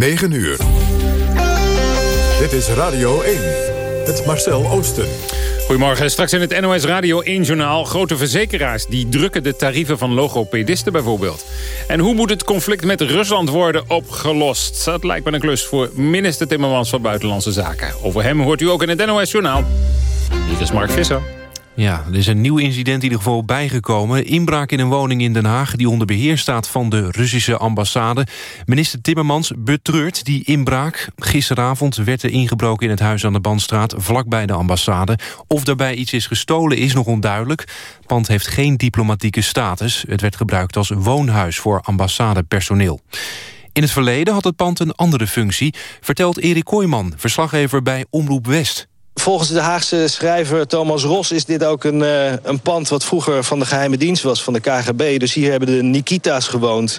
9 uur. Dit is Radio 1. Het Marcel Oosten. Goedemorgen, straks in het NOS Radio 1-journaal... grote verzekeraars die drukken de tarieven van logopedisten bijvoorbeeld. En hoe moet het conflict met Rusland worden opgelost? Dat lijkt me een klus voor minister Timmermans van Buitenlandse Zaken. Over hem hoort u ook in het NOS-journaal. Hier is Mark Visser. Ja, er is een nieuw incident in ieder geval bijgekomen. Inbraak in een woning in Den Haag die onder beheer staat van de Russische ambassade. Minister Timmermans betreurt die inbraak. Gisteravond werd er ingebroken in het huis aan de Bandstraat... vlakbij de ambassade. Of daarbij iets is gestolen is nog onduidelijk. Het pand heeft geen diplomatieke status. Het werd gebruikt als woonhuis voor ambassadepersoneel. In het verleden had het pand een andere functie... vertelt Erik Kooijman, verslaggever bij Omroep West. Volgens de Haagse schrijver Thomas Ros is dit ook een, uh, een pand... wat vroeger van de geheime dienst was, van de KGB. Dus hier hebben de Nikita's gewoond.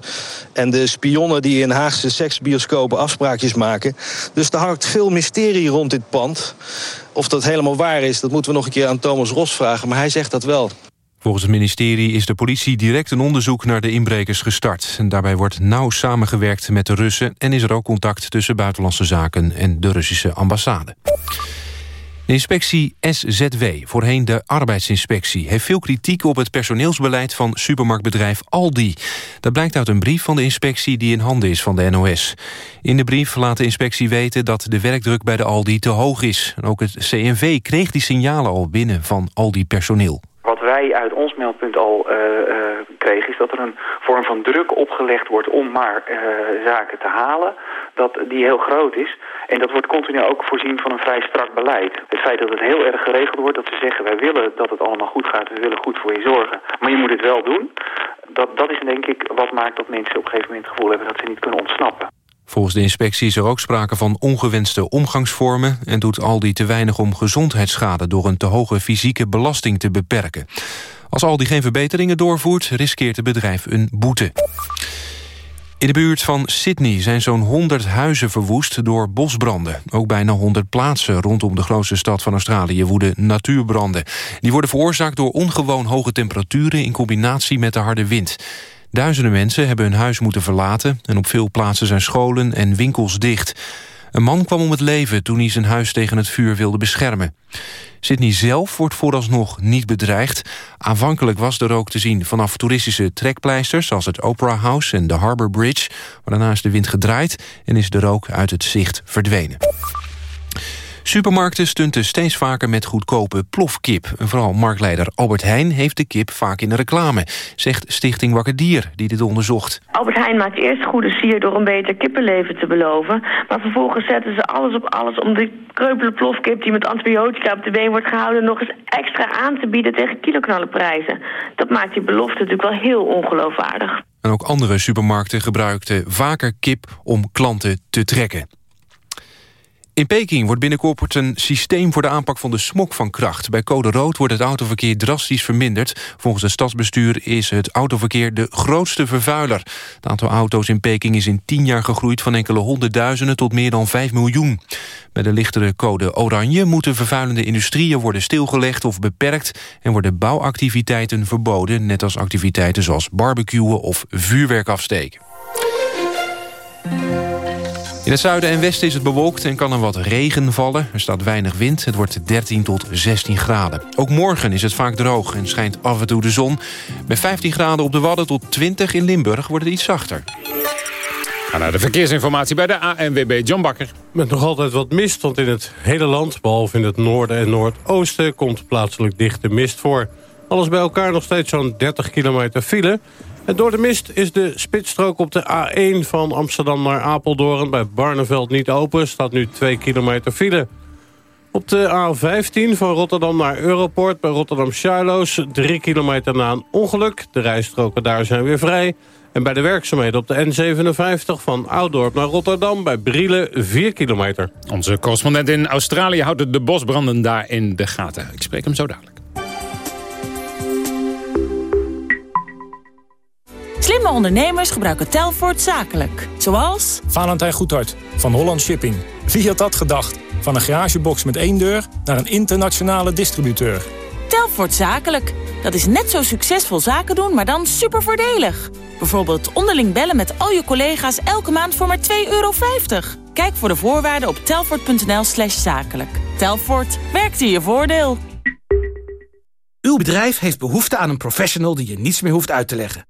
En de spionnen die in Haagse seksbioscopen afspraakjes maken. Dus er hangt veel mysterie rond dit pand. Of dat helemaal waar is, dat moeten we nog een keer aan Thomas Ros vragen. Maar hij zegt dat wel. Volgens het ministerie is de politie direct een onderzoek naar de inbrekers gestart. En daarbij wordt nauw samengewerkt met de Russen... en is er ook contact tussen Buitenlandse Zaken en de Russische ambassade. Inspectie SZW, voorheen de arbeidsinspectie... heeft veel kritiek op het personeelsbeleid van supermarktbedrijf Aldi. Dat blijkt uit een brief van de inspectie die in handen is van de NOS. In de brief laat de inspectie weten dat de werkdruk bij de Aldi te hoog is. En ook het CNV kreeg die signalen al binnen van Aldi-personeel. Wat wij uit ons meldpunt al uh, uh, kregen... is dat er een vorm van druk opgelegd wordt om maar uh, zaken te halen... dat die heel groot is... En dat wordt continu ook voorzien van een vrij strak beleid. Het feit dat het heel erg geregeld wordt, dat ze zeggen... wij willen dat het allemaal goed gaat, we willen goed voor je zorgen. Maar je moet het wel doen. Dat, dat is denk ik wat maakt dat mensen op een gegeven moment het gevoel hebben... dat ze niet kunnen ontsnappen. Volgens de inspectie is er ook sprake van ongewenste omgangsvormen... en doet Aldi te weinig om gezondheidsschade... door een te hoge fysieke belasting te beperken. Als Aldi geen verbeteringen doorvoert, riskeert het bedrijf een boete. In de buurt van Sydney zijn zo'n 100 huizen verwoest door bosbranden. Ook bijna 100 plaatsen rondom de grootste stad van Australië woeden natuurbranden. Die worden veroorzaakt door ongewoon hoge temperaturen in combinatie met de harde wind. Duizenden mensen hebben hun huis moeten verlaten... en op veel plaatsen zijn scholen en winkels dicht. Een man kwam om het leven toen hij zijn huis tegen het vuur wilde beschermen. Sydney zelf wordt vooralsnog niet bedreigd. Aanvankelijk was de rook te zien vanaf toeristische trekpleisters... zoals het Opera House en de Harbour Bridge. Maar daarna is de wind gedraaid en is de rook uit het zicht verdwenen. Supermarkten stunten steeds vaker met goedkope plofkip. Vooral marktleider Albert Heijn heeft de kip vaak in de reclame... zegt Stichting Wakker Dier, die dit onderzocht. Albert Heijn maakt eerst goede sier door een beter kippenleven te beloven... maar vervolgens zetten ze alles op alles om die kreupele plofkip... die met antibiotica op de been wordt gehouden... nog eens extra aan te bieden tegen kiloknallenprijzen. Dat maakt die belofte natuurlijk wel heel ongeloofwaardig. En ook andere supermarkten gebruikten vaker kip om klanten te trekken. In Peking wordt binnenkort een systeem voor de aanpak van de smok van kracht. Bij code rood wordt het autoverkeer drastisch verminderd. Volgens het stadsbestuur is het autoverkeer de grootste vervuiler. Het aantal auto's in Peking is in tien jaar gegroeid... van enkele honderdduizenden tot meer dan 5 miljoen. Bij de lichtere code oranje moeten vervuilende industrieën worden stilgelegd of beperkt... en worden bouwactiviteiten verboden, net als activiteiten zoals barbecuen of vuurwerk afsteken. In het zuiden en westen is het bewolkt en kan er wat regen vallen. Er staat weinig wind, het wordt 13 tot 16 graden. Ook morgen is het vaak droog en schijnt af en toe de zon. Bij 15 graden op de Wadden tot 20 in Limburg wordt het iets zachter. Ga naar de verkeersinformatie bij de ANWB John Bakker. Met nog altijd wat mist, want in het hele land... behalve in het noorden en noordoosten... komt plaatselijk dichte mist voor. Alles bij elkaar nog steeds zo'n 30 kilometer file... Door de mist is de spitsstrook op de A1 van Amsterdam naar Apeldoorn... bij Barneveld niet open, staat nu 2 kilometer file. Op de A15 van Rotterdam naar Europort bij Rotterdam Charloes... 3 kilometer na een ongeluk. De rijstroken daar zijn weer vrij. En bij de werkzaamheden op de N57 van Oudorp naar Rotterdam... bij Brielen 4 kilometer. Onze correspondent in Australië houdt de bosbranden daar in de gaten. Ik spreek hem zo dadelijk. Slimme ondernemers gebruiken Telfort zakelijk. Zoals... Valentijn Goedhart van Holland Shipping. Wie had dat gedacht? Van een garagebox met één deur naar een internationale distributeur. Telfort zakelijk. Dat is net zo succesvol zaken doen, maar dan super voordelig. Bijvoorbeeld onderling bellen met al je collega's elke maand voor maar 2,50 euro. Kijk voor de voorwaarden op telfort.nl slash zakelijk. Telfort, werkt in je voordeel. Uw bedrijf heeft behoefte aan een professional die je niets meer hoeft uit te leggen.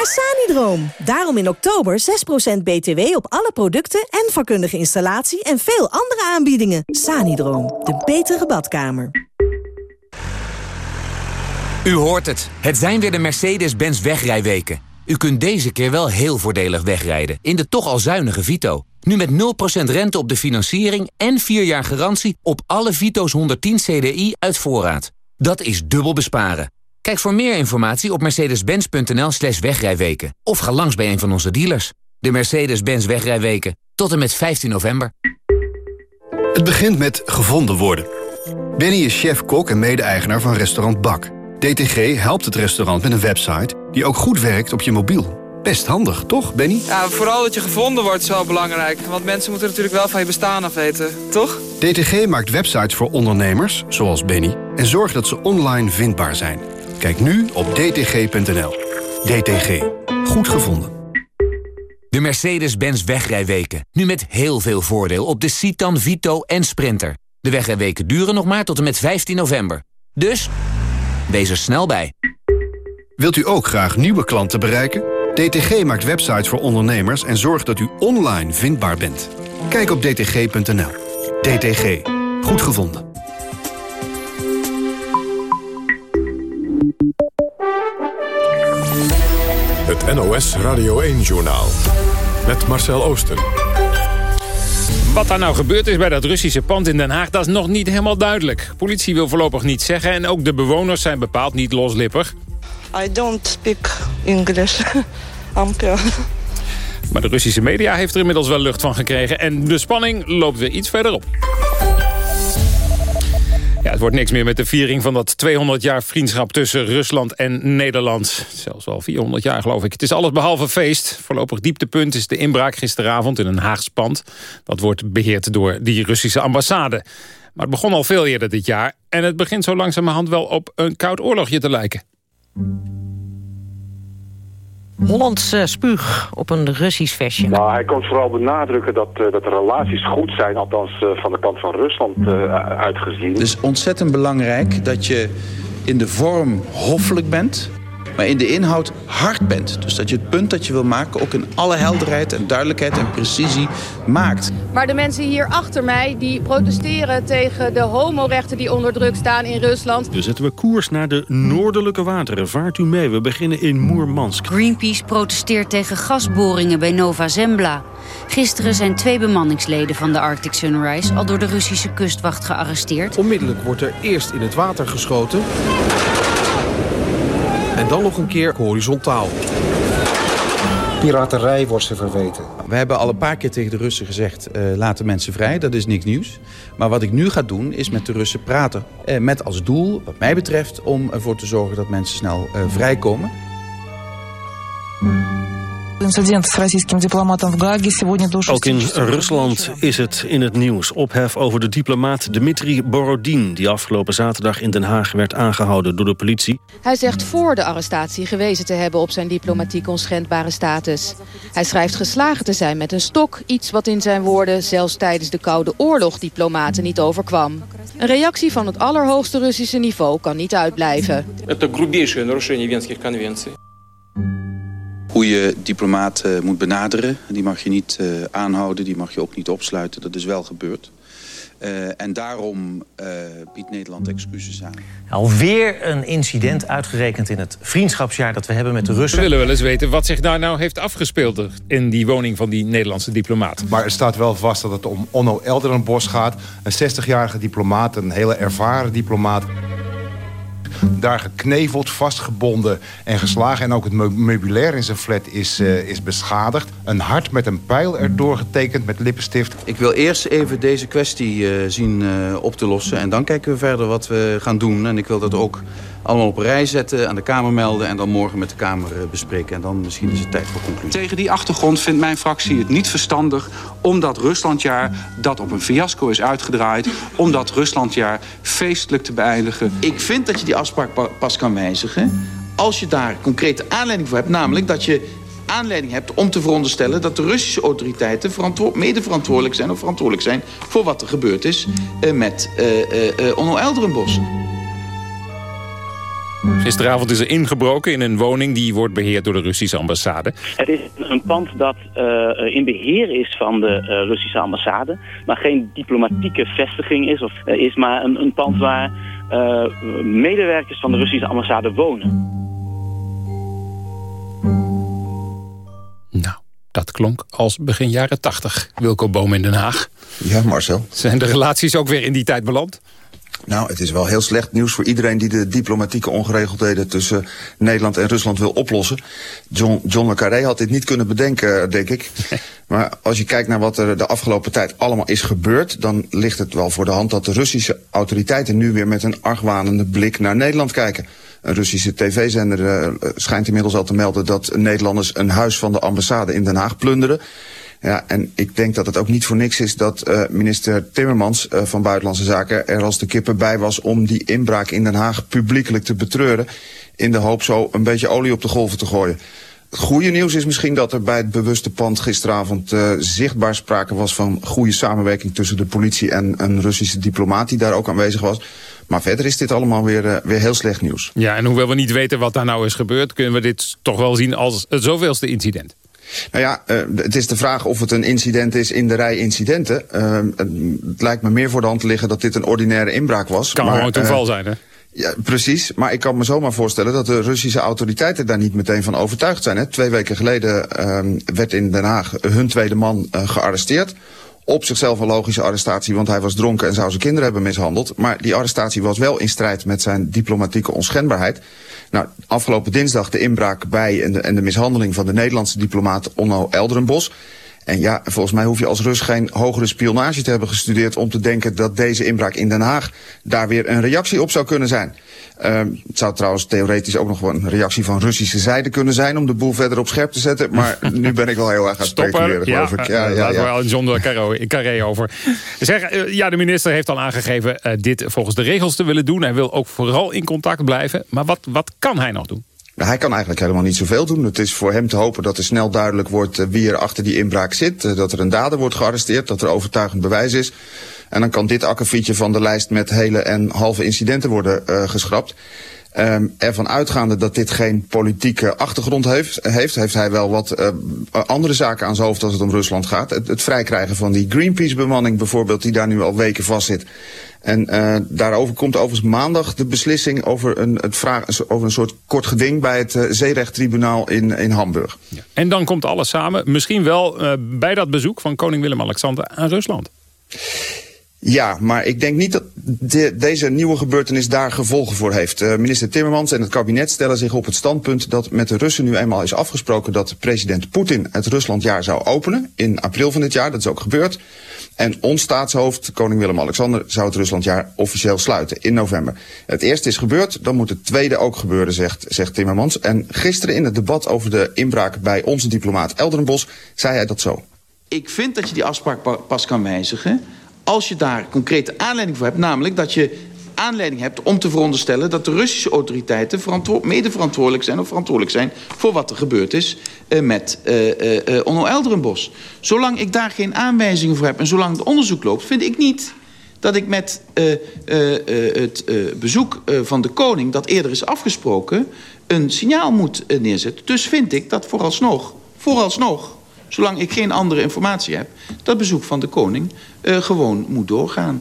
20 jaar Sanidroom. Daarom in oktober 6% BTW op alle producten en vakkundige installatie en veel andere aanbiedingen. Sanidroom, de betere badkamer. U hoort het. Het zijn weer de Mercedes-Benz wegrijweken. U kunt deze keer wel heel voordelig wegrijden in de toch al zuinige Vito. Nu met 0% rente op de financiering en 4 jaar garantie op alle Vito's 110 CDI uit voorraad. Dat is dubbel besparen. Kijk voor meer informatie op mercedes-benz.nl slash wegrijweken. Of ga langs bij een van onze dealers. De Mercedes-Benz wegrijweken. Tot en met 15 november. Het begint met gevonden worden. Benny is chef-kok en mede-eigenaar van restaurant Bak. DTG helpt het restaurant met een website die ook goed werkt op je mobiel. Best handig, toch, Benny? Ja, vooral dat je gevonden wordt is wel belangrijk. Want mensen moeten natuurlijk wel van je bestaan af weten, toch? DTG maakt websites voor ondernemers, zoals Benny... en zorgt dat ze online vindbaar zijn. Kijk nu op dtg.nl. DTG. Goed gevonden. De Mercedes-Benz wegrijweken. Nu met heel veel voordeel op de Citan, Vito en Sprinter. De wegrijweken duren nog maar tot en met 15 november. Dus, wees er snel bij. Wilt u ook graag nieuwe klanten bereiken? DTG maakt websites voor ondernemers en zorgt dat u online vindbaar bent. Kijk op dtg.nl. DTG. Goed gevonden. Het NOS Radio 1-journaal. Met Marcel Oosten. Wat daar nou gebeurd is bij dat Russische pand in Den Haag... dat is nog niet helemaal duidelijk. Politie wil voorlopig niet zeggen... en ook de bewoners zijn bepaald niet loslippig. I don't speak English. Amper. Maar de Russische media heeft er inmiddels wel lucht van gekregen... en de spanning loopt weer iets verder op. Het wordt niks meer met de viering van dat 200 jaar vriendschap tussen Rusland en Nederland. Zelfs al 400 jaar geloof ik. Het is alles behalve feest. Voorlopig dieptepunt is de inbraak gisteravond in een Haags pand. Dat wordt beheerd door die Russische ambassade. Maar het begon al veel eerder dit jaar. En het begint zo langzamerhand wel op een koud oorlogje te lijken. Hollands uh, spuug op een Russisch feestje. Nou, hij komt vooral benadrukken dat, uh, dat de relaties goed zijn, althans uh, van de kant van Rusland uitgezien. Het is ontzettend belangrijk dat je in de vorm hoffelijk bent, maar in de inhoud hard bent. Dus dat je het punt dat je wil maken ook in alle helderheid en duidelijkheid en precisie maakt. Maar de mensen hier achter mij die protesteren tegen de homorechten die onder druk staan in Rusland. Dus zetten we koers naar de noordelijke wateren. Vaart u mee, we beginnen in Moermansk. Greenpeace protesteert tegen gasboringen bij Nova Zembla. Gisteren zijn twee bemanningsleden van de Arctic Sunrise al door de Russische kustwacht gearresteerd. Onmiddellijk wordt er eerst in het water geschoten. En dan nog een keer horizontaal. Piraterij wordt ze verweten. We hebben al een paar keer tegen de Russen gezegd... Uh, laat de mensen vrij, dat is niks nieuws. Maar wat ik nu ga doen, is met de Russen praten. Uh, met als doel, wat mij betreft, om ervoor te zorgen dat mensen snel uh, vrijkomen. Incident с российским дипломатом в Гааге сегодня до Ook in Rusland is het in het nieuws. Ophef over de diplomaat Dmitri Borodin... die afgelopen zaterdag in Den Haag werd aangehouden door de politie. Hij zegt voor de arrestatie gewezen te hebben op zijn diplomatiek onschendbare status. Hij schrijft geslagen te zijn met een stok. Iets wat in zijn woorden zelfs tijdens de Koude Oorlog diplomaten niet overkwam. Een reactie van het allerhoogste Russische niveau kan niet uitblijven. Это грубейшее нарушение Венских конвенций. Hoe je diplomaten moet benaderen, die mag je niet uh, aanhouden, die mag je ook niet opsluiten. Dat is wel gebeurd. Uh, en daarom uh, biedt Nederland excuses aan. Alweer een incident uitgerekend in het vriendschapsjaar dat we hebben met de Russen. We willen wel eens weten wat zich daar nou heeft afgespeeld in die woning van die Nederlandse diplomaat. Maar er staat wel vast dat het om Onno Elderenbos gaat. Een 60-jarige diplomaat, een hele ervaren diplomaat. Daar gekneveld, vastgebonden en geslagen. En ook het meubilair in zijn flat is, uh, is beschadigd. Een hart met een pijl erdoor getekend met lippenstift. Ik wil eerst even deze kwestie uh, zien uh, op te lossen. En dan kijken we verder wat we gaan doen. En ik wil dat ook allemaal op een rij zetten, aan de Kamer melden... en dan morgen met de Kamer bespreken. En dan misschien is het tijd voor conclusie. Tegen die achtergrond vindt mijn fractie het niet verstandig... om dat Ruslandjaar, dat op een fiasco is uitgedraaid... om dat Ruslandjaar feestelijk te beëindigen. Ik vind dat je die afspraak pas kan wijzigen... als je daar concrete aanleiding voor hebt. Namelijk dat je aanleiding hebt om te veronderstellen... dat de Russische autoriteiten mede verantwoordelijk zijn... of verantwoordelijk zijn voor wat er gebeurd is uh, met uh, uh, Onno Elderenbos. Gisteravond is er ingebroken in een woning die wordt beheerd door de Russische ambassade. Het is een pand dat uh, in beheer is van de uh, Russische ambassade, maar geen diplomatieke vestiging is. Of uh, is maar een, een pand waar medewerkers van de Russische ambassade wonen. Nou, dat klonk als begin jaren tachtig. Wilco Boom in Den Haag. Ja, Marcel. Zijn de relaties ook weer in die tijd beland? Nou, het is wel heel slecht nieuws voor iedereen die de diplomatieke ongeregeldheden tussen Nederland en Rusland wil oplossen. John, John le Carré had dit niet kunnen bedenken, denk ik. Maar als je kijkt naar wat er de afgelopen tijd allemaal is gebeurd, dan ligt het wel voor de hand dat de Russische autoriteiten nu weer met een argwanende blik naar Nederland kijken. Een Russische tv-zender uh, schijnt inmiddels al te melden dat Nederlanders een huis van de ambassade in Den Haag plunderen. Ja, en ik denk dat het ook niet voor niks is dat uh, minister Timmermans uh, van Buitenlandse Zaken er als de kippen bij was om die inbraak in Den Haag publiekelijk te betreuren. In de hoop zo een beetje olie op de golven te gooien. Het goede nieuws is misschien dat er bij het bewuste pand gisteravond uh, zichtbaar sprake was van goede samenwerking tussen de politie en een Russische diplomaat die daar ook aanwezig was. Maar verder is dit allemaal weer, weer heel slecht nieuws. Ja, en hoewel we niet weten wat daar nou is gebeurd, kunnen we dit toch wel zien als het zoveelste incident. Nou ja, uh, het is de vraag of het een incident is in de rij incidenten. Uh, het lijkt me meer voor de hand te liggen dat dit een ordinaire inbraak was. Kan maar, gewoon toeval uh, zijn, hè? Ja, precies. Maar ik kan me zomaar voorstellen dat de Russische autoriteiten daar niet meteen van overtuigd zijn. Hè? Twee weken geleden werd in Den Haag hun tweede man gearresteerd op zichzelf een logische arrestatie, want hij was dronken en zou zijn kinderen hebben mishandeld. Maar die arrestatie was wel in strijd met zijn diplomatieke onschendbaarheid. Nou, afgelopen dinsdag de inbraak bij en de, mishandeling van de Nederlandse diplomaat Onno Elderenbos. En ja, volgens mij hoef je als Rus geen hogere spionage te hebben gestudeerd... om te denken dat deze inbraak in Den Haag daar weer een reactie op zou kunnen zijn. Uh, het zou trouwens theoretisch ook nog wel een reactie van Russische zijde kunnen zijn... om de boel verder op scherp te zetten. Maar nu ben ik wel heel erg aan het speculeren, geloof ik. Ja, ja, ja, ja. wel een John Carré over. Zeg, uh, ja, de minister heeft al aangegeven uh, dit volgens de regels te willen doen. Hij wil ook vooral in contact blijven. Maar wat, wat kan hij nog doen? Hij kan eigenlijk helemaal niet zoveel doen. Het is voor hem te hopen dat er snel duidelijk wordt uh, wie er achter die inbraak zit. Uh, dat er een dader wordt gearresteerd, dat er overtuigend bewijs is. En dan kan dit akkefietje van de lijst met hele en halve incidenten worden uh, geschrapt. Um, ervan uitgaande dat dit geen politieke achtergrond heeft, heeft, heeft hij wel wat uh, andere zaken aan zijn hoofd als het om Rusland gaat. Het, het vrijkrijgen van die Greenpeace-bemanning bijvoorbeeld, die daar nu al weken vastzit. En uh, daarover komt overigens maandag de beslissing over een, het vraag, over een soort kort geding bij het uh, zeerechttribunaal in, in Hamburg. Ja. En dan komt alles samen, misschien wel bij dat bezoek van koning Willem-Alexander aan Rusland. Ja, maar ik denk niet dat de, deze nieuwe gebeurtenis daar gevolgen voor heeft. Uh, minister Timmermans en het kabinet stellen zich op het standpunt dat met de Russen nu eenmaal is afgesproken dat president Poetin het Ruslandjaar zou openen in april van dit jaar. Dat is ook gebeurd. En ons staatshoofd, koning Willem-Alexander, zou het Ruslandjaar officieel sluiten in november. Het eerste is gebeurd, dan moet het tweede ook gebeuren, zegt, zegt Timmermans. En gisteren in het debat over de inbraak bij onze diplomaat Elderenbos zei hij dat zo. Ik vind dat je die afspraak pas kan wijzigen als je daar concrete aanleiding voor hebt, namelijk dat je aanleiding hebt om te veronderstellen dat de Russische autoriteiten mede verantwoordelijk zijn of verantwoordelijk zijn voor wat er gebeurd is uh, met uh, uh, Onno Elderenbos. Zolang ik daar geen aanwijzingen voor heb en zolang het onderzoek loopt, vind ik niet dat ik met het bezoek van de koning, dat eerder is afgesproken, een signaal moet neerzetten. Dus vind ik dat vooralsnog, vooralsnog zolang ik geen andere informatie heb... dat bezoek van de koning uh, gewoon moet doorgaan.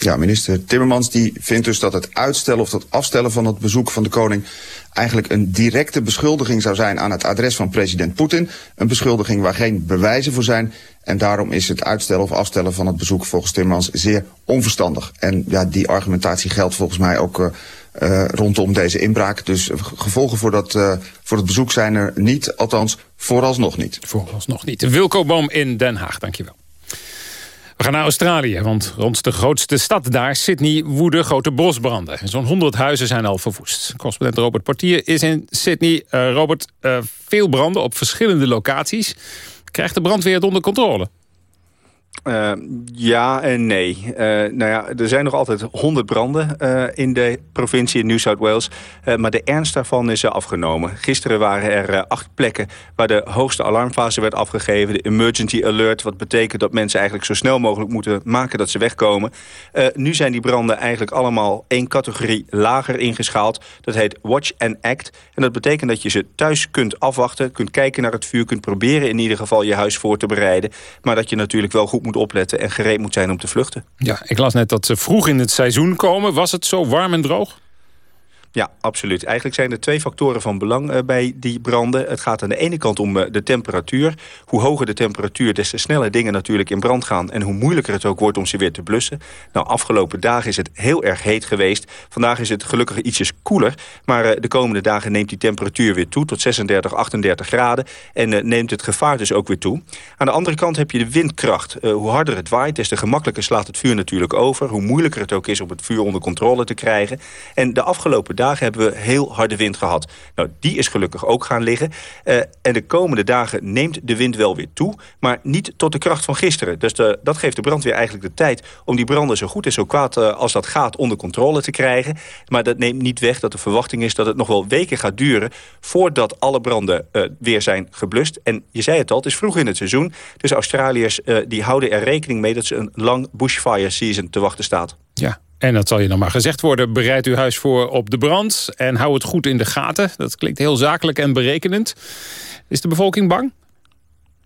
Ja, minister Timmermans die vindt dus dat het uitstellen of het afstellen van het bezoek van de koning eigenlijk een directe beschuldiging zou zijn aan het adres van president Poetin. Een beschuldiging waar geen bewijzen voor zijn. En daarom is het uitstellen of afstellen van het bezoek volgens Timmermans zeer onverstandig. En ja, die argumentatie geldt volgens mij ook uh, uh, rondom deze inbraak. Dus gevolgen voor, dat, uh, voor het bezoek zijn er niet, althans vooralsnog niet. Vooralsnog niet. Wilco Boom in Den Haag, dankjewel. We gaan naar Australië, want rond de grootste stad daar, Sydney, woeden grote bosbranden. Zo'n 100 huizen zijn al verwoest. Correspondent Robert Portier is in Sydney. Uh, Robert, veel branden op verschillende locaties. Krijgt de brandweer het onder controle? Uh, ja en nee. Uh, nou ja, er zijn nog altijd honderd branden uh, in de provincie in New South Wales. maar de ernst daarvan is afgenomen. Gisteren waren er acht plekken waar de hoogste alarmfase werd afgegeven. De emergency alert, wat betekent dat mensen eigenlijk zo snel mogelijk moeten maken dat ze wegkomen. nu zijn die branden eigenlijk allemaal één categorie lager ingeschaald. Dat heet Watch and Act. En dat betekent dat je ze thuis kunt afwachten, kunt kijken naar het vuur, kunt proberen in ieder geval je huis voor te bereiden. Maar dat je natuurlijk wel goed moet opletten en gereed moet zijn om te vluchten. Ja, ik las net dat ze vroeg in het seizoen komen. Was het zo warm en droog? Ja, absoluut. Eigenlijk zijn er twee factoren van belang uh, bij die branden. Het gaat aan de ene kant om uh, de temperatuur. Hoe hoger de temperatuur, des te sneller dingen natuurlijk in brand gaan... en hoe moeilijker het ook wordt om ze weer te blussen. Nou, afgelopen dagen is het heel erg heet geweest. Vandaag is het gelukkig ietsjes koeler. Maar uh, de komende dagen neemt die temperatuur weer toe... tot 36, 38 graden. En neemt het gevaar dus ook weer toe. Aan de andere kant heb je de windkracht. hoe harder het waait, des te gemakkelijker slaat het vuur natuurlijk over. Hoe moeilijker het ook is om het vuur onder controle te krijgen. En de afgelopen dagen hebben we heel harde wind gehad. Nou, die is gelukkig ook gaan liggen. Uh, en de komende dagen neemt de wind wel weer toe, maar niet tot de kracht van gisteren. Dus dat geeft de brandweer eigenlijk de tijd om die branden zo goed en zo kwaad uh, als dat gaat onder controle te krijgen. Maar dat neemt niet weg dat de verwachting is dat het nog wel weken gaat duren voordat alle branden uh, weer zijn geblust. En je zei het al, het is vroeg in het seizoen. Dus Australiërs die houden er rekening mee dat ze een lang bushfire season te wachten staat. Ja, en dat zal je dan maar gezegd worden. Bereid uw huis voor op de brand en hou het goed in de gaten. Dat klinkt heel zakelijk en berekenend. Is de bevolking bang?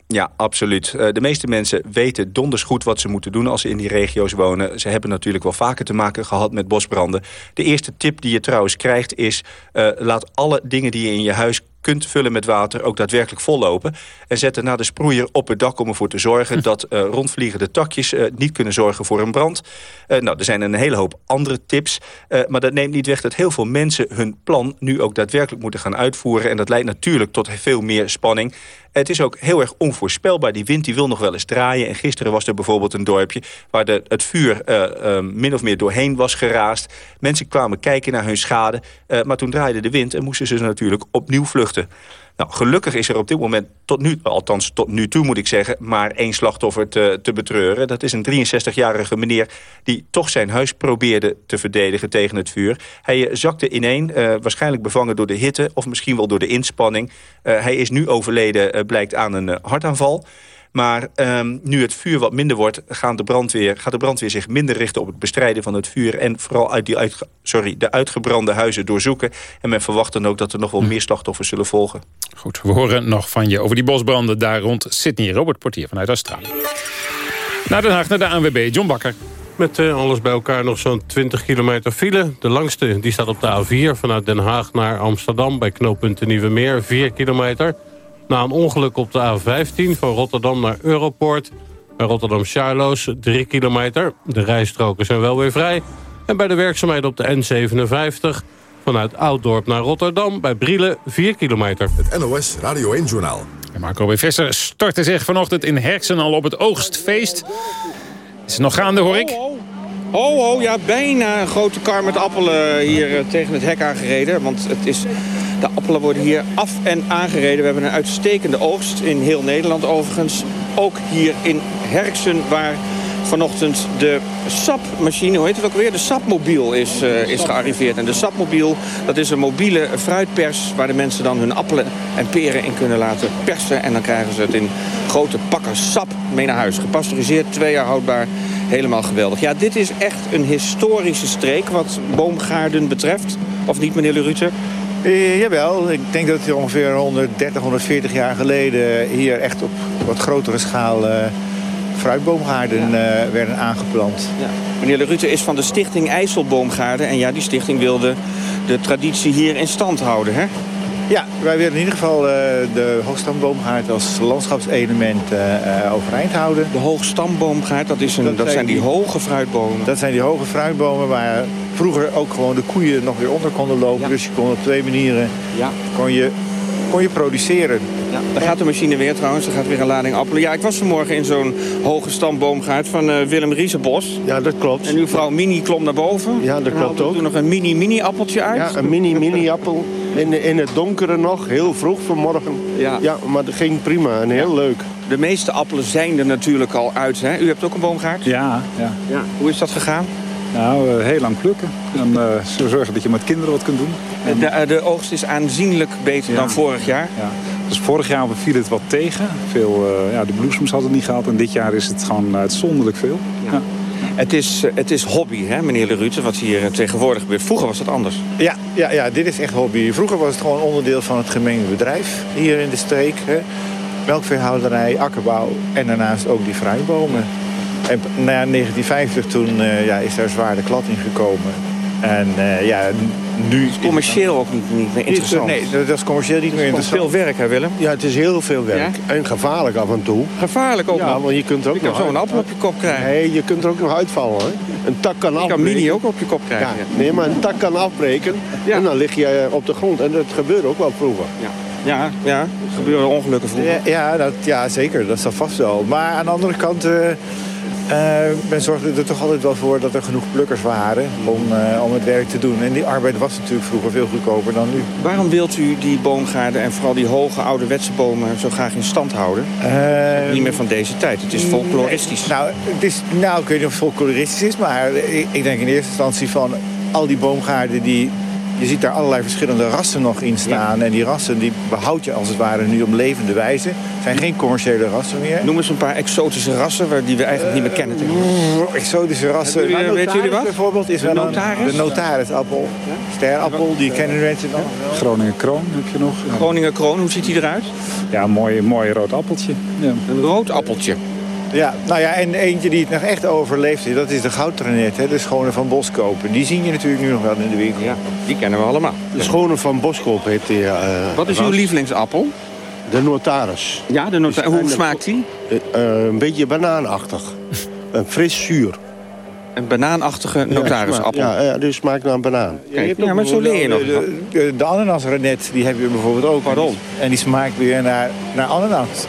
Ja, absoluut. Eh, de meeste mensen weten donders goed wat ze moeten doen als ze in die regio's wonen. Ze hebben natuurlijk wel vaker te maken gehad met bosbranden. De eerste tip die je trouwens krijgt is... Uh, laat alle dingen die je in je huis kunt vullen met water ook daadwerkelijk vollopen. En zetten na de sproeier op het dak om ervoor te zorgen... Hm. dat uh, rondvliegende takjes uh, niet kunnen zorgen voor een brand. Uh, nou, er zijn een hele hoop andere tips. maar dat neemt niet weg dat heel veel mensen hun plan... nu ook daadwerkelijk moeten gaan uitvoeren. En dat leidt natuurlijk tot veel meer spanning. Het is ook heel erg onvoorspelbaar. Die wind die wil nog wel eens draaien. En gisteren was er bijvoorbeeld een dorpje... waar de, het vuur min of meer doorheen was geraast. Mensen kwamen kijken naar hun schade. maar toen draaide de wind en moesten ze natuurlijk opnieuw vluchten. Nou, gelukkig is er op dit moment tot nu, althans tot nu toe moet ik zeggen... maar één slachtoffer te, betreuren. Dat is een 63-jarige meneer die toch zijn huis probeerde te verdedigen tegen het vuur. Hij uh, zakte ineen, uh, waarschijnlijk bevangen door de hitte... of misschien wel door de inspanning. Uh, hij is nu overleden, blijkt aan een hartaanval... Maar um, nu het vuur wat minder wordt, gaan de brandweer, gaat de brandweer zich minder richten op het bestrijden van het vuur. En vooral uit die uit, sorry, de uitgebrande huizen doorzoeken. En men verwacht dan ook dat er nog wel hm. meer slachtoffers zullen volgen. Goed, we horen nog van je over die bosbranden daar rond Sydney. Robert Portier vanuit Australië. Naar Den Haag, naar de ANWB, John Bakker. Met uh, alles bij elkaar nog zo'n 20 kilometer file. De langste die staat op de A4 vanuit Den Haag naar Amsterdam... bij knooppunt Nieuwe Meer, 4 kilometer. Na een ongeluk op de A15 van Rotterdam naar Europoort... bij Rotterdam-Charloes 3 kilometer. De rijstroken zijn wel weer vrij. En bij de werkzaamheden op de N57 vanuit Ouddorp naar Rotterdam... bij Brielen 4 kilometer. Het NOS Radio 1-journaal. Marco B. Visser startte zich vanochtend in Herksen al op het oogstfeest. Is het nog gaande, hoor ik? Oh, oh, ja, bijna een grote kar met appelen hier eh, tegen het hek aangereden. Want het is de appelen worden hier af en aangereden. We hebben een uitstekende oogst in heel Nederland overigens. Ook hier in Herksen waar vanochtend de sapmachine, hoe heet het ook weer? De sapmobiel is, uh, is gearriveerd. En de sapmobiel, dat is een mobiele fruitpers... waar de mensen dan hun appelen en peren in kunnen laten persen. En dan krijgen ze het in grote pakken sap mee naar huis. Gepasteuriseerd, twee jaar houdbaar. Helemaal geweldig. Ja, dit is echt een historische streek wat boomgaarden betreft. Of niet, meneer Lerutte? Uh, jawel, ik denk dat het ongeveer 130, 140 jaar geleden hier echt op wat grotere schaal uh, fruitboomgaarden uh, werden aangeplant. Ja. Meneer Le Rutte is van de stichting IJsselboomgaarden. En ja, die stichting wilde de traditie hier in stand houden, hè? Ja, wij willen in ieder geval de hoogstamboomgaard als landschapselement overeind houden. De hoogstamboomgaard, dat, is een, dat, zijn, die, hoge fruitbomen? Dat zijn die hoge fruitbomen waar vroeger ook gewoon de koeien nog weer onder konden lopen. Dus je kon op twee manieren Ja. kon je, kon je produceren. Ja, daar gaat de machine weer trouwens. Er gaat weer een lading appelen. Ja, ik was vanmorgen in zo'n hoge stamboomgaard van eh, Willem Riesenbos. Ja, dat klopt. En uw vrouw Mini klom naar boven. Ja, dat klopt ook. toen nog een mini-mini-appeltje uit. Ja, een mini-mini-appel. In, in het donkere nog, heel vroeg vanmorgen. Ja. ja, maar dat ging prima en heel leuk. De meeste appelen zijn er natuurlijk al uit. Hè? U hebt ook een boomgaard? Ja, ja. ja. Hoe is dat gegaan? Nou, eh, heel lang plukken. En eh, zo zorgen dat je met kinderen wat kunt doen. De, de, de oogst is aanzienlijk beter dan vorig jaar. Ja. Dus vorig jaar viel het wat tegen. Veel, eh, ja, de bloesems hadden het niet gehad. En dit jaar is het gewoon uitzonderlijk veel. Ja. Het is, eh, het is hobby, hè, meneer De Rutte, wat hier eh, tegenwoordig gebeurt. Vroeger was het anders. Ja, ja, ja, dit is echt hobby. Vroeger was het gewoon onderdeel van het gemengde bedrijf hier in de streek. Hè. Melkveehouderij, akkerbouw en daarnaast ook die fruitbomen. En na 1950 toen eh, ja, is daar zwaar de klad in gekomen. En eh, ja, nu... Is commercieel ook niet, niet meer interessant. Nee, dat is commercieel niet meer Het is interessant. veel werk, hè Willem? Ja, het is heel veel werk. En gevaarlijk af en toe. Gevaarlijk ook Ja, nog. want je kunt er ook Je nog zo een uit- appel op je kop krijgen. Nee, je kunt er ook nog uitvallen. Hè? Een tak kan Je kan mini ook op je kop krijgen. Ja, nee, maar een tak kan afbreken. En dan lig je eh, op de grond. En dat gebeurde ook wel vroeger. ja. ja, ja. Er gebeuren ongelukken vroeger. Ja, ja, dat, ja, zeker. Dat is dat vast wel. Maar aan de andere kant... eh eh, men zorgde er toch altijd wel voor dat er genoeg plukkers waren om, eh, om het werk te doen. En die arbeid was natuurlijk vroeger veel goedkoper dan nu. Waarom wilt u die boomgaarden en vooral die hoge ouderwetse bomen zo graag in stand houden? Eh, Niet meer van deze tijd. Het is folkloristisch. Nou, het is, nou, ik weet niet of het folkloristisch is, maar ik, ik denk in eerste instantie van al die boomgaarden die. Je ziet daar allerlei verschillende rassen nog in staan. En die rassen die behoud je als het ware nu op levende wijze. Het zijn geen commerciële rassen meer. Noem eens een paar exotische rassen waar die we eigenlijk niet meer kennen. tegenwoordig. Exotische rassen. Hebben jullie- wat? Bijvoorbeeld is De wel een- notaris? de notarisappel. Sterappel, die kennen mensen nog. Groningen Kroon heb je nog. Ja. Groningen kroon, hoe ziet die eruit? Ja, een mooi, mooi rood appeltje. Ja. Een rood appeltje. Ja, nou ja, en eentje die het nog echt overleeft, dat is de goudtranet, hè, de schone van Boskopen. Die zie je natuurlijk nu nog wel in de winkel. Ja, die kennen we allemaal. De schone van Boskoop heet die. eh, Wat is uw lievelingsappel? De notaris. Ja, de nota- Dus hoe smaakt die? Eh, eh, een beetje banaanachtig. een fris zuur. Een banaanachtige notarisappel. Ja, ja, dus smaakt naar een banaan. Kijk, ja, maar zo leer je nog. De, de, de ananasrenet, die heb je bijvoorbeeld ook. Pardon? En die smaakt weer naar, naar ananas.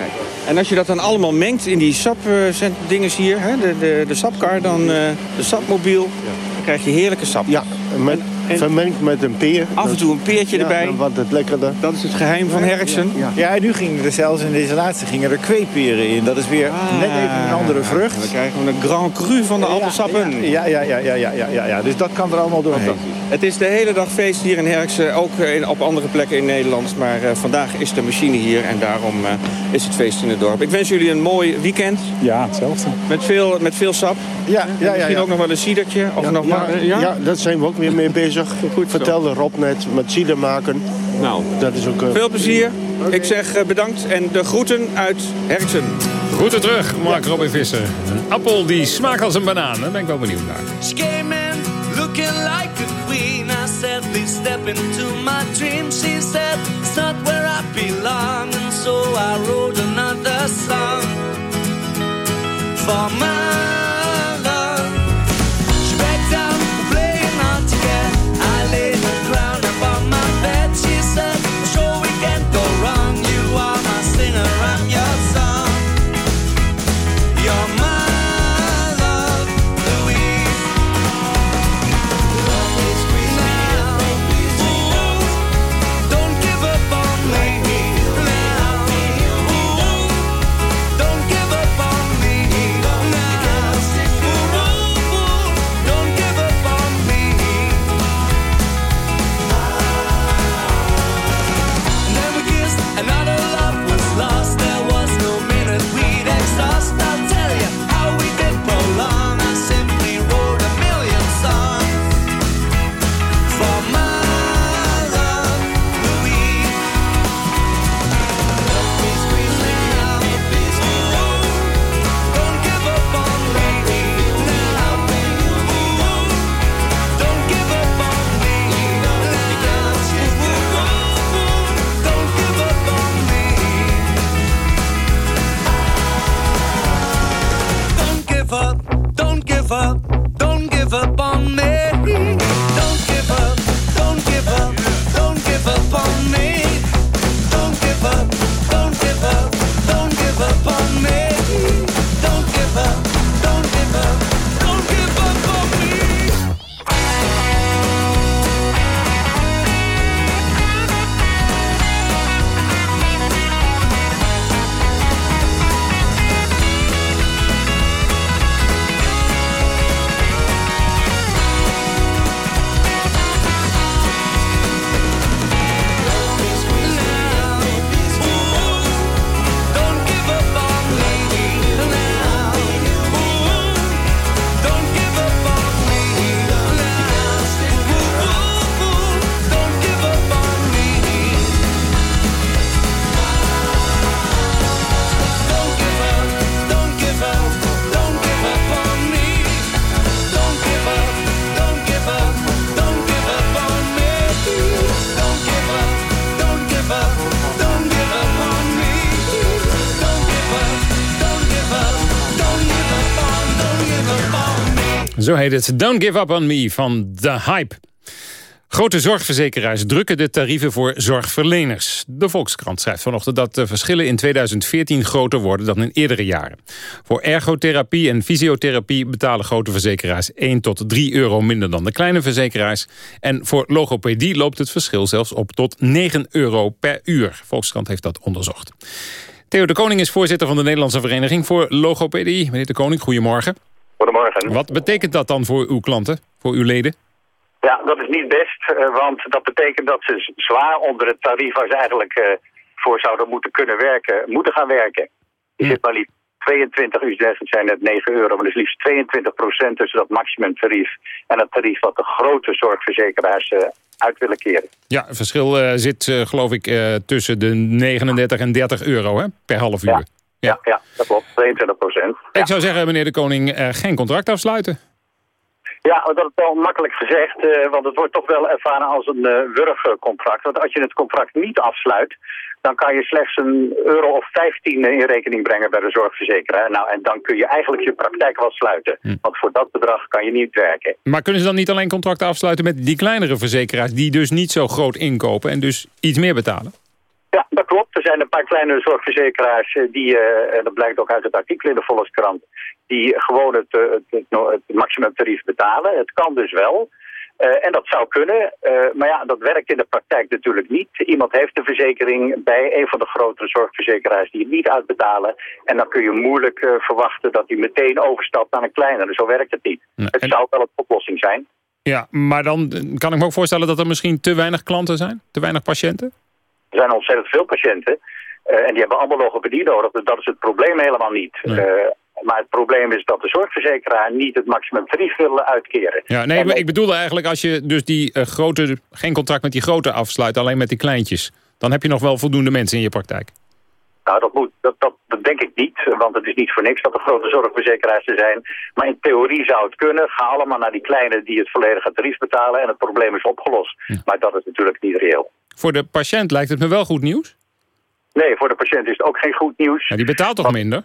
En als je dat dan allemaal mengt in die sapdinges hier, hè, de, de, de sapkar, dan eh, de sapmobiel, dan krijg je heerlijke sap. Ja, met, vermengd met een peer. Af en toe een peertje Ja, erbij. wordt het lekkerder. Dat is het geheim van Herksen. Ja, en nu gingen er zelfs in deze laatste gingen er kweeperen in. Dat is weer net even een andere vrucht. Dan krijgen we een grand cru van de appelsappen. Ja, ja, ja, ja, ja, ja, ja, ja. Dus dat kan er allemaal doorheen. Het is de hele dag feest hier in Herksen, ook eh, in, op andere plekken in Nederland. Maar eh, vandaag is de machine hier en daarom eh, is het feest in het dorp. Ik wens jullie een mooi weekend. Ja, hetzelfde. Met veel, met veel sap. Ja, ja, ja. Misschien ja. ook nog wel een cidertje. Of nog ja, maar, eh, ja? ja, daar zijn we ook weer mee bezig. Goed zo. Vertelde Rob net, met cider maken. Nou, Dat is ook... veel plezier. Ik zeg eh, bedankt en de groeten uit Herksen. Groeten terug, Mark Robin Visser. Een appel die smaakt als een banaan. Daar ben ik wel benieuwd naar. Looking like a queen. I said, please step into my dream. She said, it's not where I belong. And so I wrote another song for my Zo heet het Don't Give Up On Me van The Hype. Grote zorgverzekeraars drukken de tarieven voor zorgverleners. De Volkskrant schrijft vanochtend dat de verschillen in 2014 groter worden dan in eerdere jaren. Voor ergotherapie en fysiotherapie betalen grote verzekeraars 1 tot 3 euro minder dan de kleine verzekeraars. En voor logopedie loopt het verschil zelfs op tot 9 euro per uur. Volkskrant heeft dat onderzocht. Theo de Koning is voorzitter van de Nederlandse Vereniging voor Logopedie. Meneer de Koning, goedemorgen. Goedemorgen. Wat betekent dat dan voor uw klanten, voor uw leden? Ja, dat is niet best, eh, want dat betekent dat ze zwaar onder het tarief waar ze eigenlijk eh, voor zouden moeten kunnen werken, moeten gaan werken. Je zit maar liefst 22, u zegt het zijn net 9 euro, maar dus liefst 22 procent tussen dat maximumtarief en het tarief wat de grote zorgverzekeraars eh, uit willen keren. Ja, het verschil zit geloof ik tussen de 39 en 30 euro hè, per half uur. Ja, ja dat klopt, 22 procent. Ik zou zeggen, meneer de Koning, eh, geen contract afsluiten. Ja, dat is wel makkelijk gezegd, eh, want het wordt toch wel ervaren als een eh wurgcontract. Want als je het contract niet afsluit, dan kan je slechts een euro of 15 in rekening brengen bij de zorgverzekeraar. Nou, en dan kun je eigenlijk je praktijk wel sluiten. Want voor dat bedrag kan je niet werken. Maar kunnen ze dan niet alleen contracten afsluiten met die kleinere verzekeraars... die dus niet zo groot inkopen en dus iets meer betalen? Ja, dat klopt. Er zijn een paar kleine zorgverzekeraars eh, die, eh, en dat blijkt ook uit het artikel in de Volkskrant, die gewoon het, eh, het, het, maximumtarief betalen. Het kan dus wel. En dat zou kunnen, maar ja, dat werkt in de praktijk natuurlijk niet. Iemand heeft een verzekering bij een van de grotere zorgverzekeraars die het niet uitbetalen. En dan kun je moeilijk verwachten dat hij meteen overstapt naar een kleinere. Zo werkt het niet. Het zou wel een oplossing zijn. Ja, maar dan kan ik me ook voorstellen dat er misschien te weinig klanten zijn? Te weinig patiënten? Er zijn ontzettend veel patiënten eh, en die hebben allemaal logopedie nodig. Dus dat is het probleem helemaal niet. Eh, maar het probleem is dat de zorgverzekeraar niet het maximumtarief wil uitkeren. Ja, nee, maar ik bedoelde eigenlijk als je dus die eh, grote, geen contract met die grote afsluit, alleen met die kleintjes. Dan heb je nog wel voldoende mensen in je praktijk. Nou, dat, moet, dat, dat, dat denk ik niet, want het is niet voor niks dat er grote zorgverzekeraars er zijn. Maar in theorie zou het kunnen. Ga allemaal naar die kleine die het volledige tarief betalen en het probleem is opgelost. Maar dat is natuurlijk niet reëel. Voor de patiënt lijkt het me wel goed nieuws. Nee, voor de patiënt is het ook geen goed nieuws. Ja, die betaalt toch minder?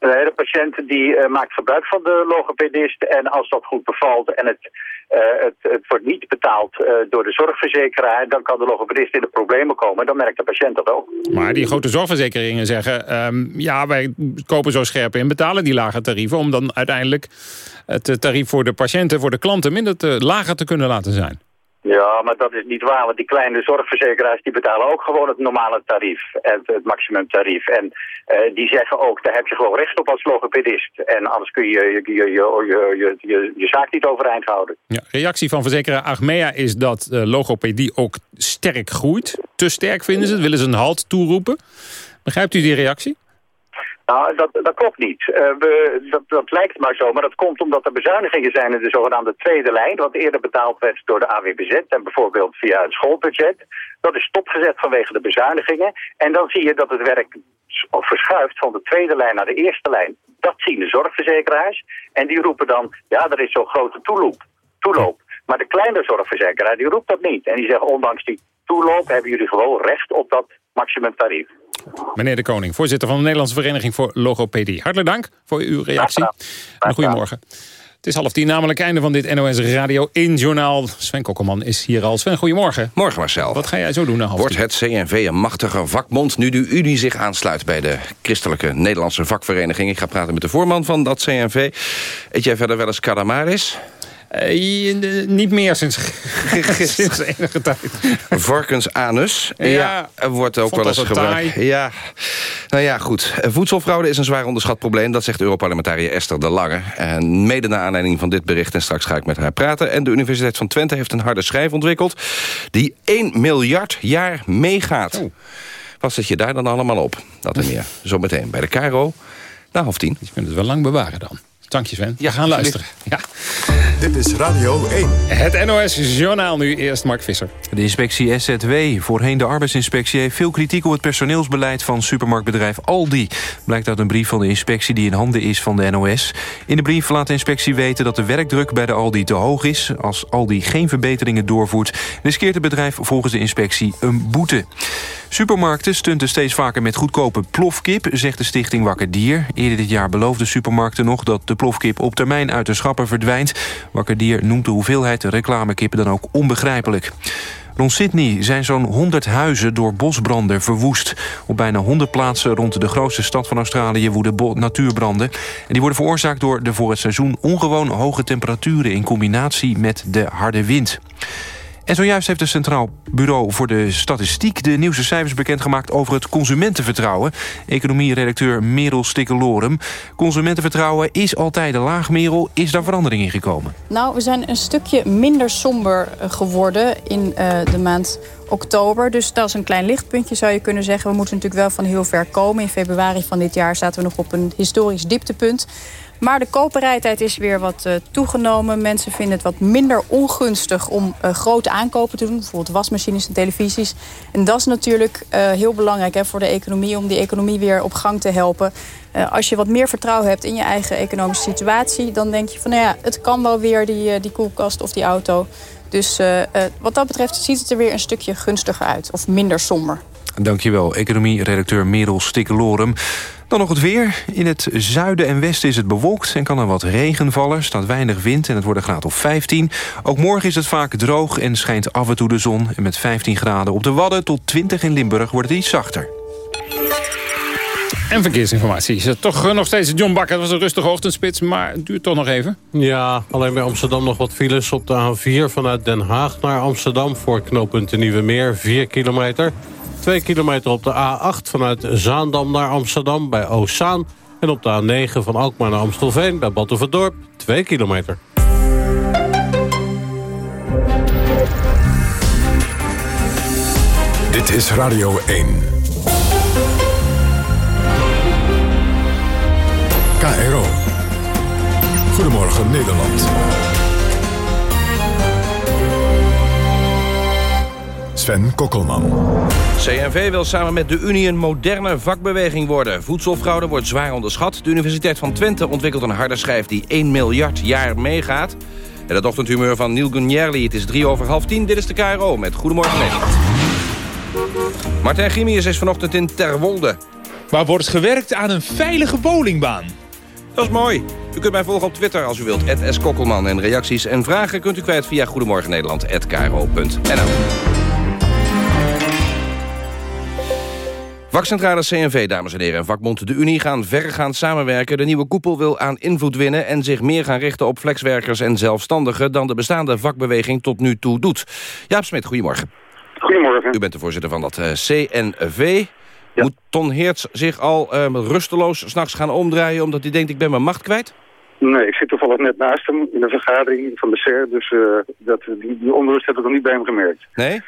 Nee, de patiënt die eh, maakt gebruik van de logopedist en als dat goed bevalt en het, het, het wordt niet betaald eh, door de zorgverzekeraar, dan kan de logopedist in de problemen komen en dan merkt de patiënt dat ook. Maar die grote zorgverzekeringen zeggen... ehm, ja, wij kopen zo scherp in, betalen die lage tarieven... om dan uiteindelijk het eh, tarief voor de patiënten, voor de klanten... minder te, lager te kunnen laten zijn. Ja, maar dat is niet waar, want die kleine zorgverzekeraars die betalen ook gewoon het normale tarief, het, het maximumtarief. En eh, die zeggen ook, daar heb je gewoon recht op als logopedist. En anders kun je je, je, je, je, je, zaak niet overeind houden. Ja, reactie van verzekeraar Achmea is dat eh, logopedie ook sterk groeit. Te sterk vinden ze het, willen ze een halt toeroepen. Begrijpt u die reactie? Nou, dat, dat klopt niet. Eh, we, dat, dat lijkt maar zo, maar dat komt omdat er bezuinigingen zijn in de zogenaamde tweede lijn, wat eerder betaald werd door de AWBZ en bijvoorbeeld via het schoolbudget. Dat is stopgezet vanwege de bezuinigingen. En dan zie je dat het werk verschuift van de tweede lijn naar de eerste lijn. Dat zien de zorgverzekeraars. En die roepen dan, ja, er is zo'n grote toeloop. toeloop. Maar de kleine zorgverzekeraar, die roept dat niet. En die zeggen, ondanks die toeloop hebben jullie gewoon recht op dat maximumtarief. Meneer De Koning, voorzitter van de Nederlandse Vereniging voor Logopedie. Hartelijk dank voor uw reactie. En goedemorgen. Het is half tien, namelijk einde van dit NOS Radio 1 journaal. Sven Kokkelman is hier al. Sven, goedemorgen. Morgen Marcel. Wat ga jij zo doen na half Wordt tien? het CNV een machtige vakbond nu de Unie zich aansluit bij de christelijke Nederlandse vakvereniging? Ik ga praten met de voorman van dat CNV. Eet jij verder wel eens Calamaris? Eh, niet meer sinds, sinds enige tijd. Varkensanus. Ja, wordt ook wel eens gebruikt. Ja, nou ja, goed. Voedselfraude is een zwaar onderschat probleem. Dat zegt Europarlementariër Esther de Lange. En mede naar aanleiding van dit bericht. En straks ga ik met haar praten. En de Universiteit van Twente heeft een harde schijf ontwikkeld. Die 1 miljard jaar meegaat. Wat zet je daar dan allemaal op? Dat en meer. Zometeen bij de Caro. Na half tien. Je kunt het wel lang bewaren dan. Dank je Sven. We gaan luisteren. Ja. Dit is Radio 1. Het NOS Journaal nu. Eerst Mark Visser. De inspectie SZW, voorheen de arbeidsinspectie... heeft veel kritiek op het personeelsbeleid van supermarktbedrijf Aldi. Blijkt uit een brief van de inspectie die in handen is van de NOS. In de brief laat de inspectie weten dat de werkdruk bij de Aldi te hoog is. Als Aldi geen verbeteringen doorvoert... riskeert het bedrijf volgens de inspectie een boete. Supermarkten stunten steeds vaker met goedkope plofkip... zegt de stichting Wakker Dier. Eerder dit jaar beloofden supermarkten nog dat de plofkip op termijn uit de schappen verdwijnt. Wakker Dier noemt de hoeveelheid reclamekippen dan ook onbegrijpelijk. Rond Sydney zijn zo'n 100 huizen door bosbranden verwoest. Op bijna 100 plaatsen rond de grootste stad van Australië woeden natuurbranden. En die worden veroorzaakt door de voor het seizoen ongewoon hoge temperaturen... in combinatie met de harde wind. En zojuist heeft het Centraal Bureau voor de Statistiek... de nieuwste cijfers bekendgemaakt over het consumentenvertrouwen. Economie-redacteur Merel Stikkelorum. Consumentenvertrouwen is altijd laag, Merel. Is daar verandering in gekomen? Nou, we zijn een stukje minder somber eh, geworden in uh, de maand oktober. Dus dat is een klein lichtpuntje, zou je kunnen zeggen. We moeten natuurlijk wel van heel ver komen. In februari van dit jaar zaten we nog op een historisch dieptepunt. Maar de koopbereidheid is weer wat uh, toegenomen. Mensen vinden het wat minder ongunstig om uh, grote aankopen te doen. Bijvoorbeeld wasmachines en televisies. En dat is natuurlijk uh, heel belangrijk hè, voor de economie... om die economie weer op gang te helpen. als je wat meer vertrouwen hebt in je eigen economische situatie... dan denk je van, nou ja, het kan wel weer, die, die koelkast of die auto. Dus wat dat betreft ziet het er weer een stukje gunstiger uit. Of minder somber. Dankjewel, economie-redacteur Merel Stikkelorum. Dan nog het weer. In het zuiden en westen is het bewolkt en kan er wat regen vallen. Er staat weinig wind en het wordt een graad of 15. Ook morgen is het vaak droog en schijnt af en toe de zon. En met 15 graden op de Wadden tot 20 in Limburg wordt het iets zachter. En verkeersinformatie. Is het toch nog steeds John Bakker. Het was een rustige ochtendspits, maar het duurt toch nog even. Ja, alleen bij Amsterdam nog wat files op de A4 vanuit Den Haag naar Amsterdam... voor knooppunt Nieuwe Meer, 4 kilometer. 2 kilometer op de A8 vanuit Zaandam naar Amsterdam bij Oostzaan. En op de A9 van Alkmaar naar Amstelveen bij Battenverdorp 2 kilometer. Dit is Radio 1. KRO. Goedemorgen Nederland. Sven Kokkelman. CNV wil samen met de Unie een moderne vakbeweging worden. Voedselfraude wordt zwaar onderschat. De Universiteit van Twente ontwikkelt een harde schijf die 1 miljard jaar meegaat. En het ochtendhumeur van Neil Gunjerli. Het is drie over half tien. Dit is de KRO met Goedemorgen Nederland. Martijn Grimius is vanochtend in Terwolde. Waar wordt gewerkt aan een veilige bowlingbaan. Dat is mooi. U kunt mij volgen op Twitter als u wilt. @skokkelman En reacties en vragen kunt u kwijt via goedemorgennederland.kro.nl. Vakcentrale CNV, dames en heren, en vakbond De Unie gaan verregaand samenwerken. De nieuwe koepel wil aan invloed winnen en zich meer gaan richten op flexwerkers en zelfstandigen dan de bestaande vakbeweging tot nu toe doet. Jaap Smit, goedemorgen. Goedemorgen. U bent de voorzitter van dat uh, CNV. Moet Ton Heerts zich al uh, rusteloos s'nachts gaan omdraaien omdat hij denkt ik ben mijn macht kwijt? Nee, ik zit toevallig net naast hem in een vergadering van de SER, dus uh, dat, die, die onrust heb ik nog niet bij hem gemerkt. Nee?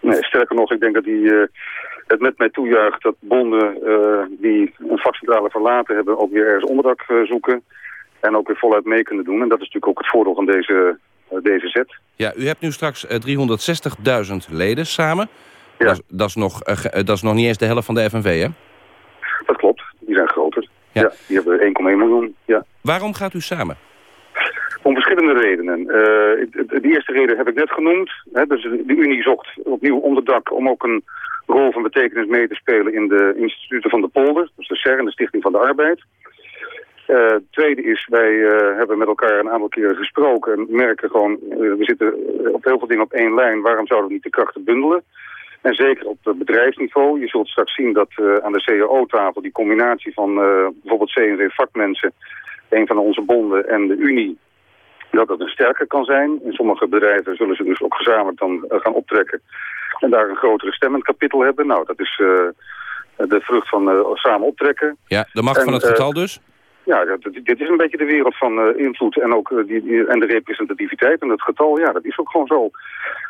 Nee, sterker nog, ik denk dat hij het met mij toejuicht dat bonden uh, die een vakcentrale verlaten hebben... ook weer ergens onderdak uh, zoeken en ook weer voluit mee kunnen doen. En dat is natuurlijk ook het voordeel van deze, uh, deze zet. Ja, u hebt nu straks 360.000 leden samen. Ja. Dat, is, dat, is nog, dat is nog niet eens de helft van de FNV, hè? Dat klopt, die zijn groter. Ja, ja die hebben 1,1 miljoen, ja. Waarom gaat u samen? Om verschillende redenen. Uh, de eerste reden heb ik net genoemd. Hè, dus de Unie zocht opnieuw onderdak om ook een rol van betekenis mee te spelen in de instituten van de polder. Dus de CER en de Stichting van de Arbeid. Uh, tweede is, wij uh, hebben met elkaar een aantal keren gesproken en merken gewoon, uh, we zitten op heel veel dingen op één lijn. Waarom zouden we niet de krachten bundelen? En zeker op bedrijfsniveau. Je zult straks zien dat aan de CAO-tafel die combinatie van bijvoorbeeld CNV-vakmensen, een van onze bonden en de Unie, dat dat een sterker kan zijn. In sommige bedrijven zullen ze dus ook gezamenlijk dan gaan optrekken en daar een grotere stemmend kapitel hebben. Nou, dat is uh, de vrucht van uh, samen optrekken. Ja, de macht en, van het getal dus? Ja, dit, is een beetje de wereld van invloed en ook die, en de representativiteit. En het getal, ja, dat is ook gewoon zo.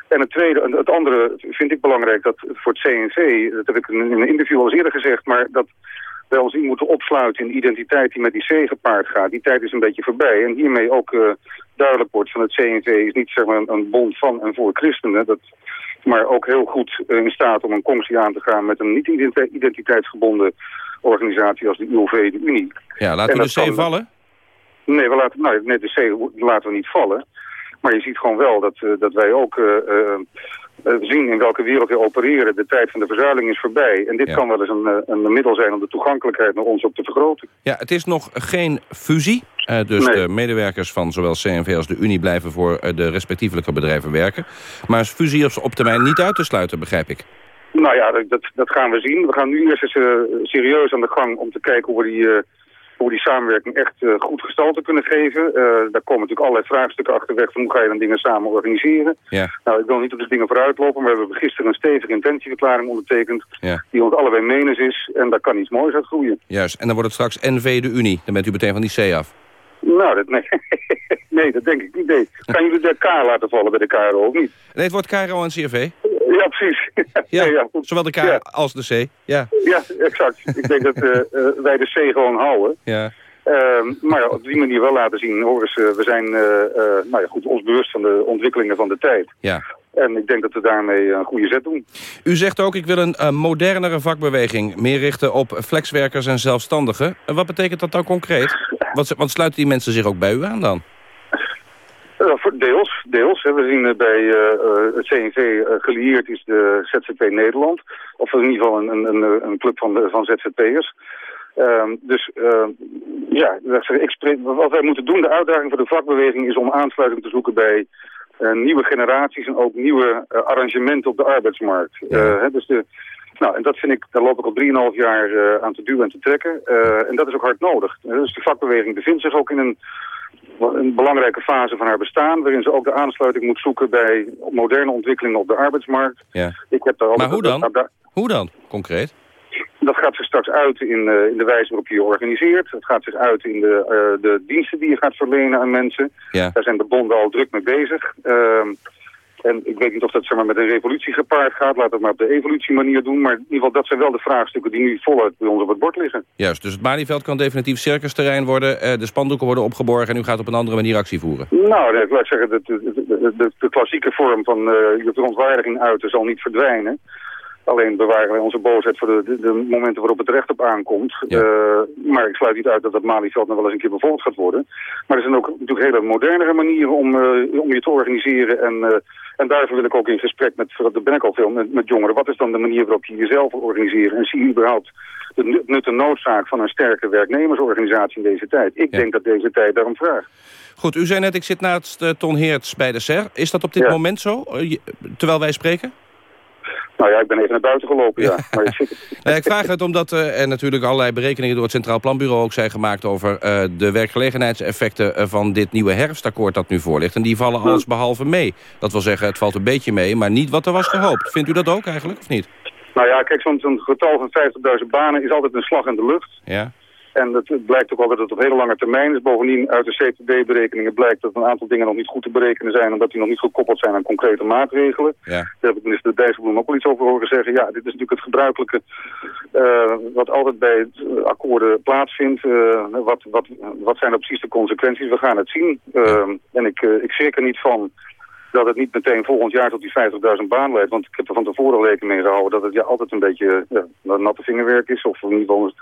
En het tweede, het andere vind ik belangrijk, dat voor het CNV, dat heb ik in een interview al eens eerder gezegd, maar dat wij ons in moeten opsluiten in de identiteit die met die C gepaard gaat. Die tijd is een beetje voorbij. En hiermee ook uh, duidelijk wordt van het CNV is niet zeg maar, een, een bond van en voor christenen. Dat, maar ook heel goed uh, in staat om een commissie aan te gaan met een niet-identiteitsgebonden organisatie als de UOV, de Unie. Ja, laten we de C kan... vallen? Nee, we laten, nou, nee, de C laten we niet vallen. Maar je ziet gewoon wel dat, uh, dat wij ook eh, zien in welke wereld we opereren. De tijd van de verzuiling is voorbij. En dit Ja. kan wel eens een, eh, een middel zijn om de toegankelijkheid naar ons ook te vergroten. Ja, het is nog geen fusie. Eh, dus Nee. de medewerkers van zowel CNV als de Unie blijven voor eh, de respectievelijke bedrijven werken. Maar is fusie op termijn niet uit te sluiten, begrijp ik. Nou ja, dat, dat gaan we zien. We gaan nu eerst eens eh, serieus aan de gang om te kijken hoe we die, eh, hoe die samenwerking echt eh, goed gestalte kunnen geven. Eh, daar komen natuurlijk allerlei vraagstukken achterweg van hoe ga je dan dingen samen organiseren. Ja. Nou, ik wil niet op de dingen vooruitlopen, maar we hebben gisteren een stevige intentieverklaring ondertekend Ja. die ons allebei menens is en daar kan iets moois uit groeien. Juist, en dan wordt het straks NV de Unie. Dan bent u meteen van die C af. Nou, dat, nee. nee, dat denk ik niet. Nee. Kan jullie de K laten vallen bij de KRO of niet? Nee, het wordt KRO en CRV. Ja, precies. Ja, ja, zowel de K Ja. als de C. Ja. Ja, exact. ik denk dat eh, eh, wij de C gewoon houden. Ja. Ehm, maar op die manier wel laten zien, hoor eens, eh, we zijn nou ja, goed, ons bewust van de ontwikkelingen van de tijd. ja. En ik denk dat we daarmee een goede zet doen. U zegt ook, ik wil een modernere vakbeweging. Meer richten op flexwerkers en zelfstandigen. En wat betekent dat dan concreet? Want, want sluiten die mensen zich ook bij u aan dan? Eh, voor deels, deels. Hè. We zien eh, bij eh, het CNV gelieerd is de ZZP Nederland. Of in ieder geval een, een, een, club van, de, van ZZP'ers. Ehm, dus ehm, ja, wat wij moeten doen, de uitdaging voor de vakbeweging is om aansluiting te zoeken bij nieuwe generaties en ook nieuwe arrangementen op de arbeidsmarkt. Hè, dus de, nou, en dat vind ik, daar loop ik al 3,5 jaar aan te duwen en te trekken. En dat is ook hard nodig. Dus de vakbeweging bevindt zich ook in een, een belangrijke fase van haar bestaan... waarin ze ook de aansluiting moet zoeken bij moderne ontwikkelingen op de arbeidsmarkt. Ja. Ik heb daar Maar hoe dan? dat- dat- Hoe dan, concreet? dat gaat zich straks uit in, eh, in de wijze waarop je je organiseert. Het gaat zich uit in de, eh, de diensten die je gaat verlenen aan mensen. Ja. Daar zijn de bonden al druk mee bezig. Ehm, en ik weet niet of dat zeg maar, met een revolutie gepaard gaat. Laten we het maar op de evolutiemanier doen. Maar in ieder geval, dat zijn wel de vraagstukken die nu voluit bij ons op het bord liggen. Juist, dus het Malieveld kan definitief circusterrein worden. eh, de spandoeken worden opgeborgen en u gaat op een andere manier actie voeren. Nou, ik laat zeggen, de, de, de, klassieke vorm van je verontwaardiging uiten zal niet verdwijnen. Alleen bewaren wij onze boosheid voor de, de, de momenten waarop het recht op aankomt. Eh, maar ik sluit niet uit dat dat Malieveld nog wel eens een keer bevolkt gaat worden. Maar er zijn ook natuurlijk hele modernere manieren om, eh, om je te organiseren. En, eh, en daarvoor wil ik ook in gesprek met, daar ben ik al veel, met, met jongeren. Wat is dan de manier waarop je jezelf wil organiseren? En zie je überhaupt de nu- nut en noodzaak van een sterke werknemersorganisatie in deze tijd? Ik denk dat deze tijd daarom vraagt. Goed, u zei net, ik zit naast Ton Heerts bij de SER. Is dat op dit Ja. moment zo, terwijl wij spreken? Nou ja, ik ben even naar buiten gelopen, ja. Maar ik ik vraag het omdat eh, er natuurlijk allerlei berekeningen door het Centraal Planbureau ook zijn gemaakt over eh, de werkgelegenheidseffecten eh, van dit nieuwe herfstakkoord dat nu voor ligt. En die vallen alles behalve mee. Dat wil zeggen, het valt een beetje mee, maar niet wat er was gehoopt. Vindt u dat ook eigenlijk, of niet? Nou ja, kijk, zo'n zo'n getal van 50.000 banen is altijd een slag in de lucht. Ja. En het blijkt ook wel dat het op hele lange termijn is. Bovendien, uit de CTD-berekeningen blijkt dat een aantal dingen nog niet goed te berekenen zijn... omdat die nog niet gekoppeld zijn aan concrete maatregelen. Ja. Daar heb ik minister Dijsselbloem ook wel iets over horen zeggen. Ja, dit is natuurlijk het gebruikelijke eh, wat altijd bij het, eh, akkoorden plaatsvindt. Eh, wat, wat, wat zijn er precies de consequenties? We gaan het zien. Eh, En ik, ik schrik er niet van dat het niet meteen volgend jaar tot die 50.000 baan leidt. Want ik heb er van tevoren rekening mee gehouden dat het ja, altijd een beetje ja, natte vingerwerk is. Of in ieder geval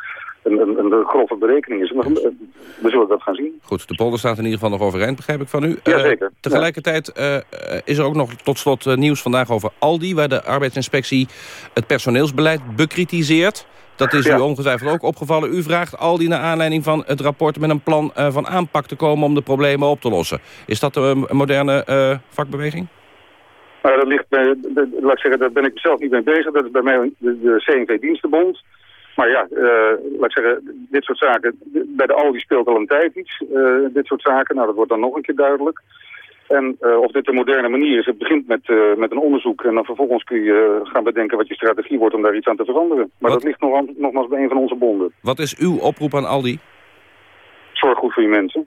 een, een, een, een grove berekening is. Maar, we zullen dat gaan zien. Goed, de polder staat in ieder geval nog overeind, begrijp ik van u. Ja, Eh, tegelijkertijd eh, eh, is er ook nog tot slot nieuws vandaag over Aldi... waar de arbeidsinspectie het personeelsbeleid bekritiseert. Dat is u ongetwijfeld ook opgevallen. U vraagt Aldi naar aanleiding van het rapport met een plan van aanpak te komen... om de problemen op te lossen. Is dat een moderne vakbeweging? Maar dat ligt bij, laat ik zeggen, daar ben ik zelf niet mee bezig. Dat is bij mij de, de CNV-dienstenbond. Maar ja, eh, laat ik zeggen, dit soort zaken, bij de Aldi speelt al een tijd iets, eh, dit soort zaken. Nou, dat wordt dan nog een keer duidelijk. En eh, of dit de moderne manier is, het begint met, met een onderzoek en dan vervolgens kun je gaan bedenken wat je strategie wordt om daar iets aan te veranderen. Maar dat ligt nog, aan- nogmaals bij een van onze bonden. Wat is uw oproep aan Aldi? Zorg goed voor je mensen.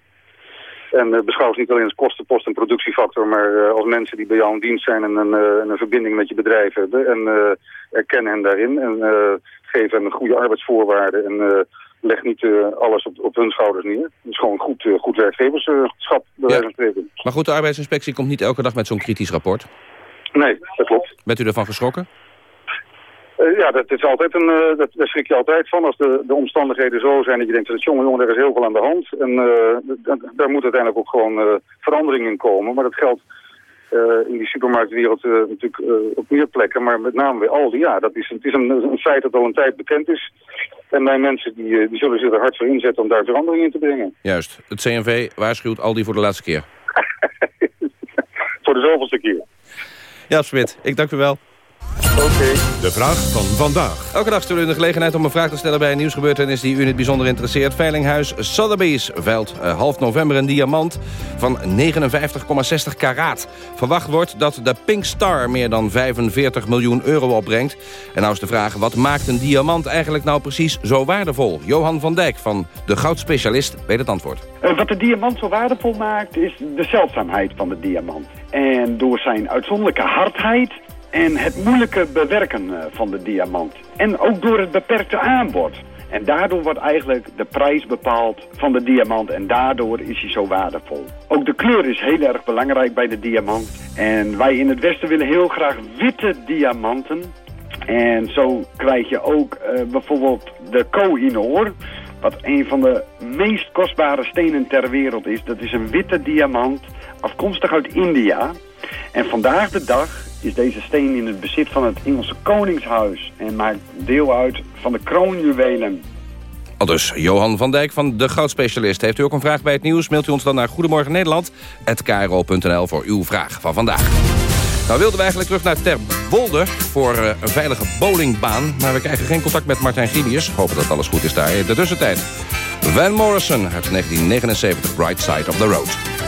En beschouw ze niet alleen als kostenpost en productiefactor, maar als mensen die bij jou in dienst zijn en een, en een verbinding met je bedrijf hebben. En eh, erken hen daarin en geef hen goede arbeidsvoorwaarden en eh, leg niet eh, alles op, op hun schouders neer. Het is gewoon goed, eh, goed werkgeverschap, bij wijze. Maar goed, de arbeidsinspectie komt niet elke dag met zo'n kritisch rapport. Nee, dat klopt. Bent u ervan geschrokken? Ja, dat is altijd een, dat, daar schrik je altijd van. Als de, de omstandigheden zo zijn dat je denkt, dat jongen, jongen, er is heel veel aan de hand. En daar moet uiteindelijk ook gewoon verandering in komen. Maar dat geldt in die supermarktwereld eh, natuurlijk eh, op meer plekken, maar met name bij Aldi, ja, dat is, het is een, een feit dat al een tijd bekend is. En mijn mensen die, die zullen zich er hard voor inzetten om daar verandering in te brengen. Juist. Het CNV waarschuwt Aldi voor de laatste keer. voor de zoveelste keer. Ja, Smit, ik dank u wel. De vraag van vandaag. Elke dag stellen we de gelegenheid om een vraag te stellen bij een nieuwsgebeurtenis die u in het bijzonder interesseert. Veilinghuis Sotheby's veilt uh, half november een diamant van 59,60 karaat. Verwacht wordt dat de Pink Star meer dan 45 miljoen euro opbrengt. En nou is de vraag, wat maakt een diamant eigenlijk nou precies zo waardevol? Johan van Dijk van de goudspecialist weet het antwoord. Uh, wat de diamant zo waardevol maakt is de zeldzaamheid van de diamant. En door zijn uitzonderlijke hardheid en het moeilijke bewerken eh, van de diamant. En ook door het beperkte aanbod. En daardoor wordt eigenlijk de prijs bepaald van de diamant en daardoor is hij zo waardevol. Ook de kleur is heel erg belangrijk bij de diamant. En wij in het Westen willen heel graag witte diamanten. En zo krijg je ook uh, bijvoorbeeld de Kohinoor, wat een van de meest kostbare stenen ter wereld is. Dat is een witte diamant, afkomstig uit India. En vandaag de dag is deze steen in het bezit van het Engelse Koningshuis en maakt deel uit van de kroonjuwelen. Al dus Johan van Dijk van de Goudspecialist. Heeft u ook een vraag bij het nieuws? Mailt u ons dan naar Goedemorgen Nederland@kro.nl voor uw vraag van vandaag. Nou wilden we eigenlijk terug naar Terwolde voor uh, een veilige bowlingbaan. Maar we krijgen geen contact met Martijn Gibius. Hopen dat alles goed is daar in de tussentijd. Van Morrison uit 1979, Bright Side of the Road.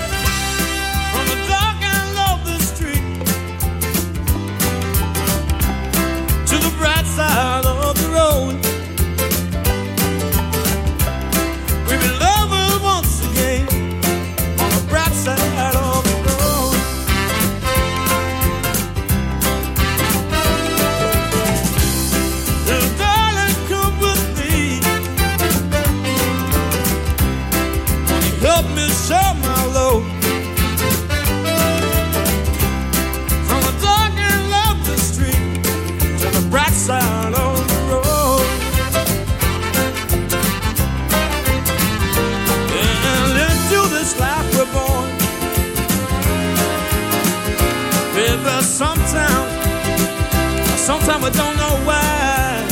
Sometimes we don't know why.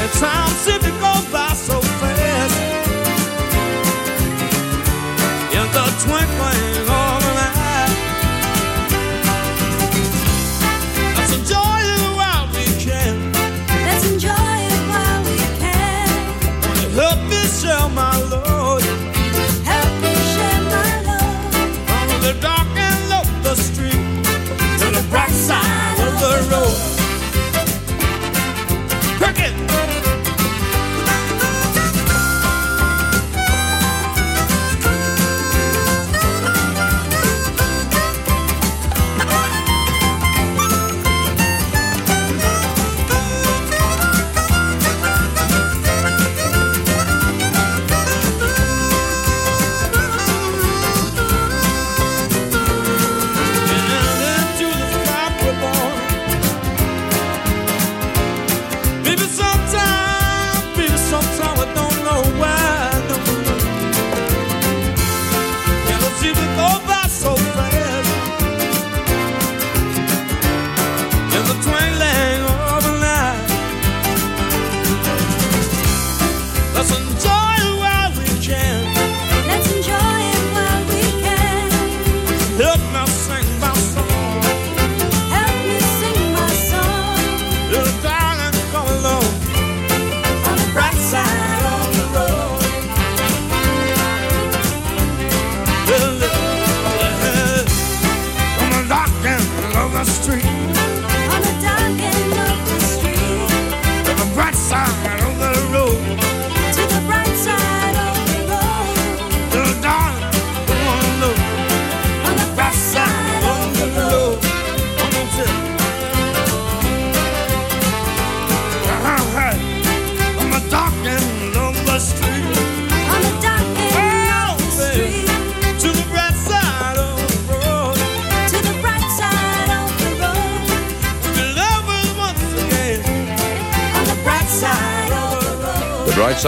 And time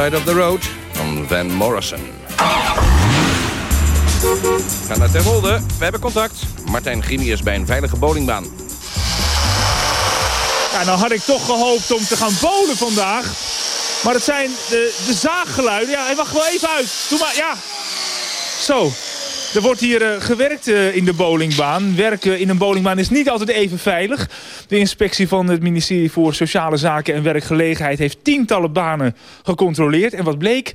Side of the Road van Van Morrison. gaan naar Terwolde. We hebben contact. Martijn Grimius bij een veilige bowlingbaan. Ja, nou had ik toch gehoopt om te gaan bowlen vandaag. Maar het zijn de, de zaaggeluiden. Ja, wacht wel even uit. Doe maar, ja. Zo. Er wordt hier eh, gewerkt eh, in de bowlingbaan. Werken in een bowlingbaan is niet altijd even veilig. De inspectie van het ministerie voor Sociale Zaken en Werkgelegenheid... heeft tientallen banen gecontroleerd. En wat bleek? 83%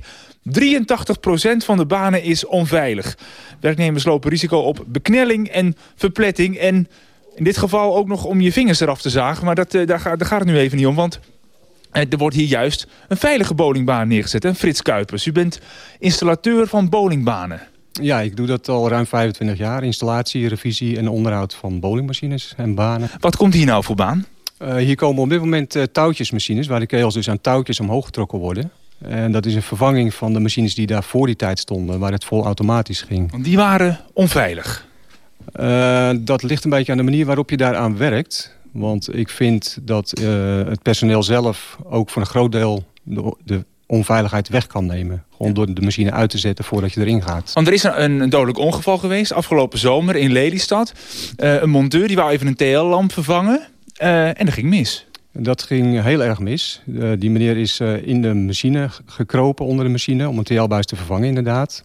van de banen is onveilig. Werknemers lopen risico op beknelling en verpletting. En in dit geval ook nog om je vingers eraf te zagen. Maar dat, eh, daar, gaat, daar gaat het nu even niet om, want... Er wordt hier juist een veilige bowlingbaan neergezet. En Frits Kuipers, u bent installateur van bowlingbanen. Ja, ik doe dat al ruim 25 jaar. Installatie, revisie en onderhoud van bowlingmachines en banen. Wat komt hier nou voor baan? Eh, hier komen op dit moment eh, touwtjesmachines... waar de kegels dus aan touwtjes omhoog getrokken worden. En dat is een vervanging van de machines die daar voor die tijd stonden... waar het vol automatisch ging. Want die waren onveilig? Eh, dat ligt een beetje aan de manier waarop je daaraan werkt. Want ik vind dat het personeel zelf ook voor een groot deel... de, de onveiligheid weg kan nemen. Gewoon door de machine uit te zetten voordat je erin gaat. Want er is een, een dodelijk ongeval geweest afgelopen zomer in Lelystad. Eh, een monteur die wou even een TL-lamp vervangen. eh, en dat ging mis. Dat ging heel erg mis. Eh, die meneer is in de machine gekropen onder de machine... om een TL-buis te vervangen inderdaad.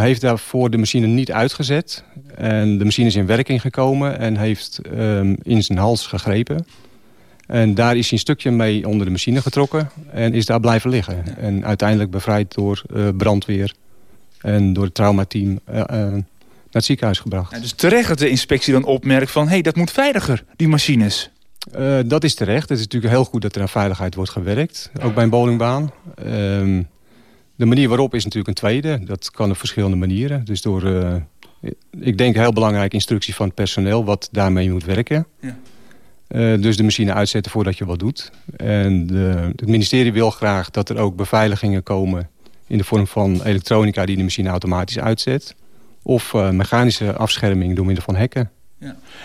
Heeft daarvoor de machine niet uitgezet. En de machine is in werking gekomen en heeft ehm, in zijn hals gegrepen. En daar is hij een stukje mee onder de machine getrokken en is daar blijven liggen. En uiteindelijk bevrijd door eh, brandweer en door het traumateam eh, naar het ziekenhuis gebracht. Ja, dus terecht dat de inspectie dan opmerkt van... hé, hey, dat moet veiliger, die machines. Dat is terecht. Het is natuurlijk heel goed dat er aan veiligheid wordt gewerkt. Ook bij een bowlingbaan. Ehm, de manier waarop is natuurlijk een tweede. Dat kan op verschillende manieren. Dus door, ik denk heel belangrijk, instructie van het personeel... wat daarmee moet werken. Ja. Eh, dus de machine uitzetten voordat je wat doet. En de, het ministerie wil graag dat er ook beveiligingen komen... in de vorm van elektronica die de machine automatisch uitzet. Of eh, mechanische afscherming door middel van hekken.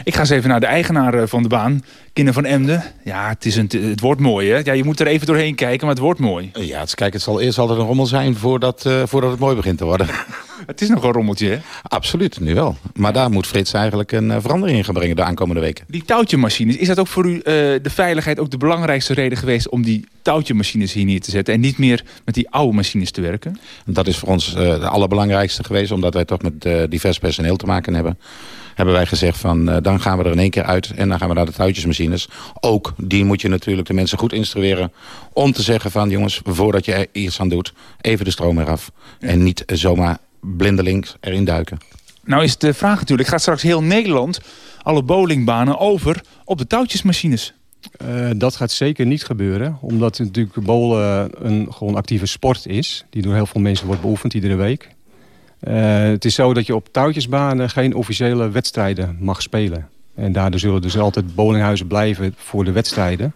Ik ga eens even naar de eigenaar eh, van de baan, Kinder van Emden. Ja, het, is een, het wordt mooi, hè? Ja, je moet er even doorheen kijken, maar het wordt mooi. Ja, het, is- kijk, het zal eerst altijd een rommel zijn voordat, eh, voordat het mooi begint te worden. Het is nog een rommeltje, hè? Absoluut, nu wel. Maar daar moet Frits eigenlijk een eh, verandering in gaan brengen de aankomende weken. Die touwtjemachines, is dat ook voor u eh, de veiligheid ook de belangrijkste reden geweest... om die touwtjemachines hier neer te zetten... en niet meer met die oude machines te werken? Dat is voor ons eh de allerbelangrijkste geweest, omdat wij toch met eh, divers personeel te maken hebben. Hebben wij gezegd van, eh, dan gaan we er in één keer uit en dan gaan we naar de touwtjesmachines. Ook die moet je natuurlijk de mensen goed instrueren om te zeggen van, jongens, voordat je er iets aan doet, even de stroom eraf. En niet zomaar blindelings erin duiken. Nou is de vraag natuurlijk, gaat straks heel Nederland... alle bowlingbanen over op de touwtjesmachines? Eh, dat gaat zeker niet gebeuren. Omdat natuurlijk bowlen een gewoon actieve sport is. Die door heel veel mensen wordt beoefend iedere week. Eh, het is zo dat je op touwtjesbanen geen officiële wedstrijden mag spelen. En daardoor zullen dus altijd bowlinghuizen blijven voor de wedstrijden.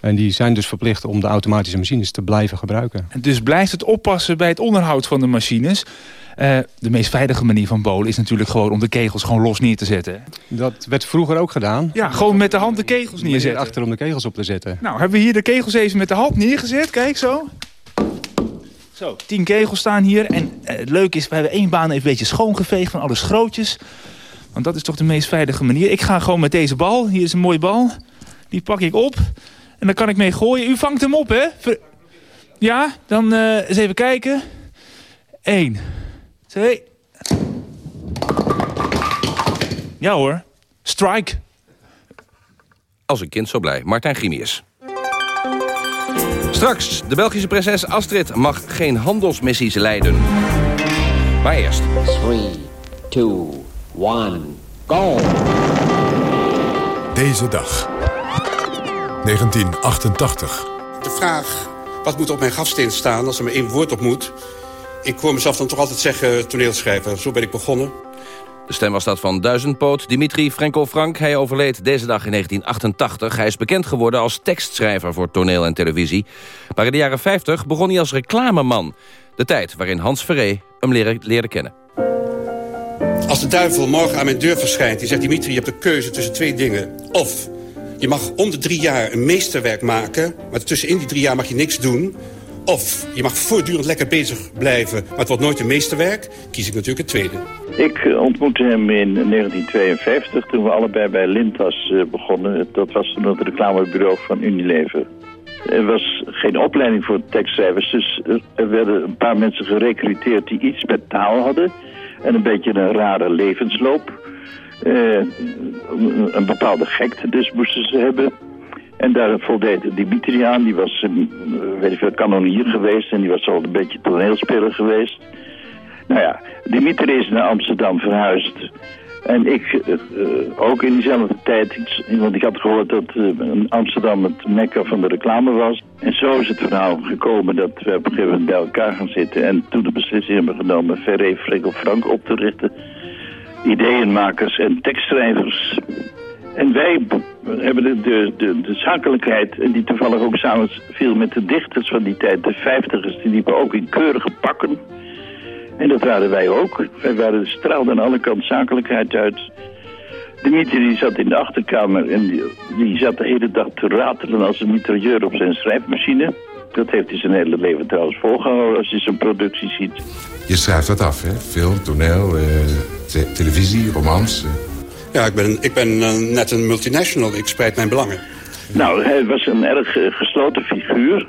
En die zijn dus verplicht om de automatische machines te blijven gebruiken. En dus blijft het oppassen bij het onderhoud van de machines. Eh, de meest veilige manier van bowlen is natuurlijk gewoon om de kegels gewoon los neer te zetten. Dat werd vroeger ook gedaan. Ja, gewoon met de hand de kegels neerzetten. achter om de kegels op te zetten. Nou, hebben we hier de kegels even met de hand neergezet. Kijk zo. Zo, tien kegels staan hier. En eh, het leuke is, we hebben één baan even een beetje schoongeveegd van alle schrootjes. Want dat is toch de meest veilige manier. Ik ga gewoon met deze bal. Hier is een mooie bal. Die pak ik op. En dan kan ik mee gooien. U vangt hem op, hè? Ja, dan eh, eens even kijken. Eén. Twee. Ja hoor. Strike. Als een kind zo blij. Martijn Grimius. Straks, de Belgische prinses Astrid mag geen handelsmissies leiden. Maar eerst... 3, 2, 1, go! Deze dag. 1988. De vraag, wat moet op mijn grafsteen staan als er maar één woord op moet... ik hoor mezelf dan toch altijd zeggen toneelschrijver. Zo ben ik begonnen. De stem was dat van duizendpoot Dimitri Frenkel Frank. Hij overleed deze dag in 1988. Hij is bekend geworden als tekstschrijver voor toneel en televisie. Maar in de jaren 50 begon hij als reclameman. De tijd waarin Hans Verree hem leerde, kennen. Als de duivel morgen aan mijn deur verschijnt... die zegt, Dimitri, je hebt de keuze tussen twee dingen. Of je mag om de drie jaar een meesterwerk maken... maar tussenin die drie jaar mag je niks doen... Of je mag voortdurend lekker bezig blijven, maar het wordt nooit je meesterwerk. Kies ik natuurlijk het tweede. Ik eh, ontmoette hem in 1952 toen we allebei bij Lintas eh, begonnen. Dat was toen het reclamebureau van Unilever. Er was geen opleiding voor tekstschrijvers, dus er werden een paar mensen gerecruiteerd die iets met taal hadden. En een beetje een rare levensloop. Eh, een bepaalde gekte dus moesten ze hebben. En daar voldeed Dimitri aan. Die was, eh, weet ik veel, kanonier geweest. En die was al een beetje toneelspeler geweest. Nou ja, Dimitri is naar Amsterdam verhuisd. En ik eh, eh, ook in diezelfde tijd, want ik had gehoord dat Amsterdam het mekka van de reclame was. En zo is het verhaal gekomen dat we op een gegeven moment bij elkaar gaan zitten. En toen de beslissing hebben genomen Fregel Frank op te richten. Ideeënmakers en tekstschrijvers. En wij hebben de, zakelijkheid, die toevallig ook samen viel met de dichters van die tijd, de vijftigers, die liepen ook in keurige pakken. En dat waren wij ook. Wij waren, straalden aan alle kanten zakelijkheid uit. Dimitri die zat in de achterkamer en die, die zat de hele dag te ratelen als een mitrailleur op zijn schrijfmachine. Dat heeft hij zijn hele leven trouwens volgehouden als je zijn productie ziet. Je schrijft dat af, hè? Film, toneel, eh, te- televisie, romans. eh. Ja, ik ben, ik ben eh, net een multinational. Ik spreid mijn belangen. Nou, hij was een erg eh, gesloten figuur.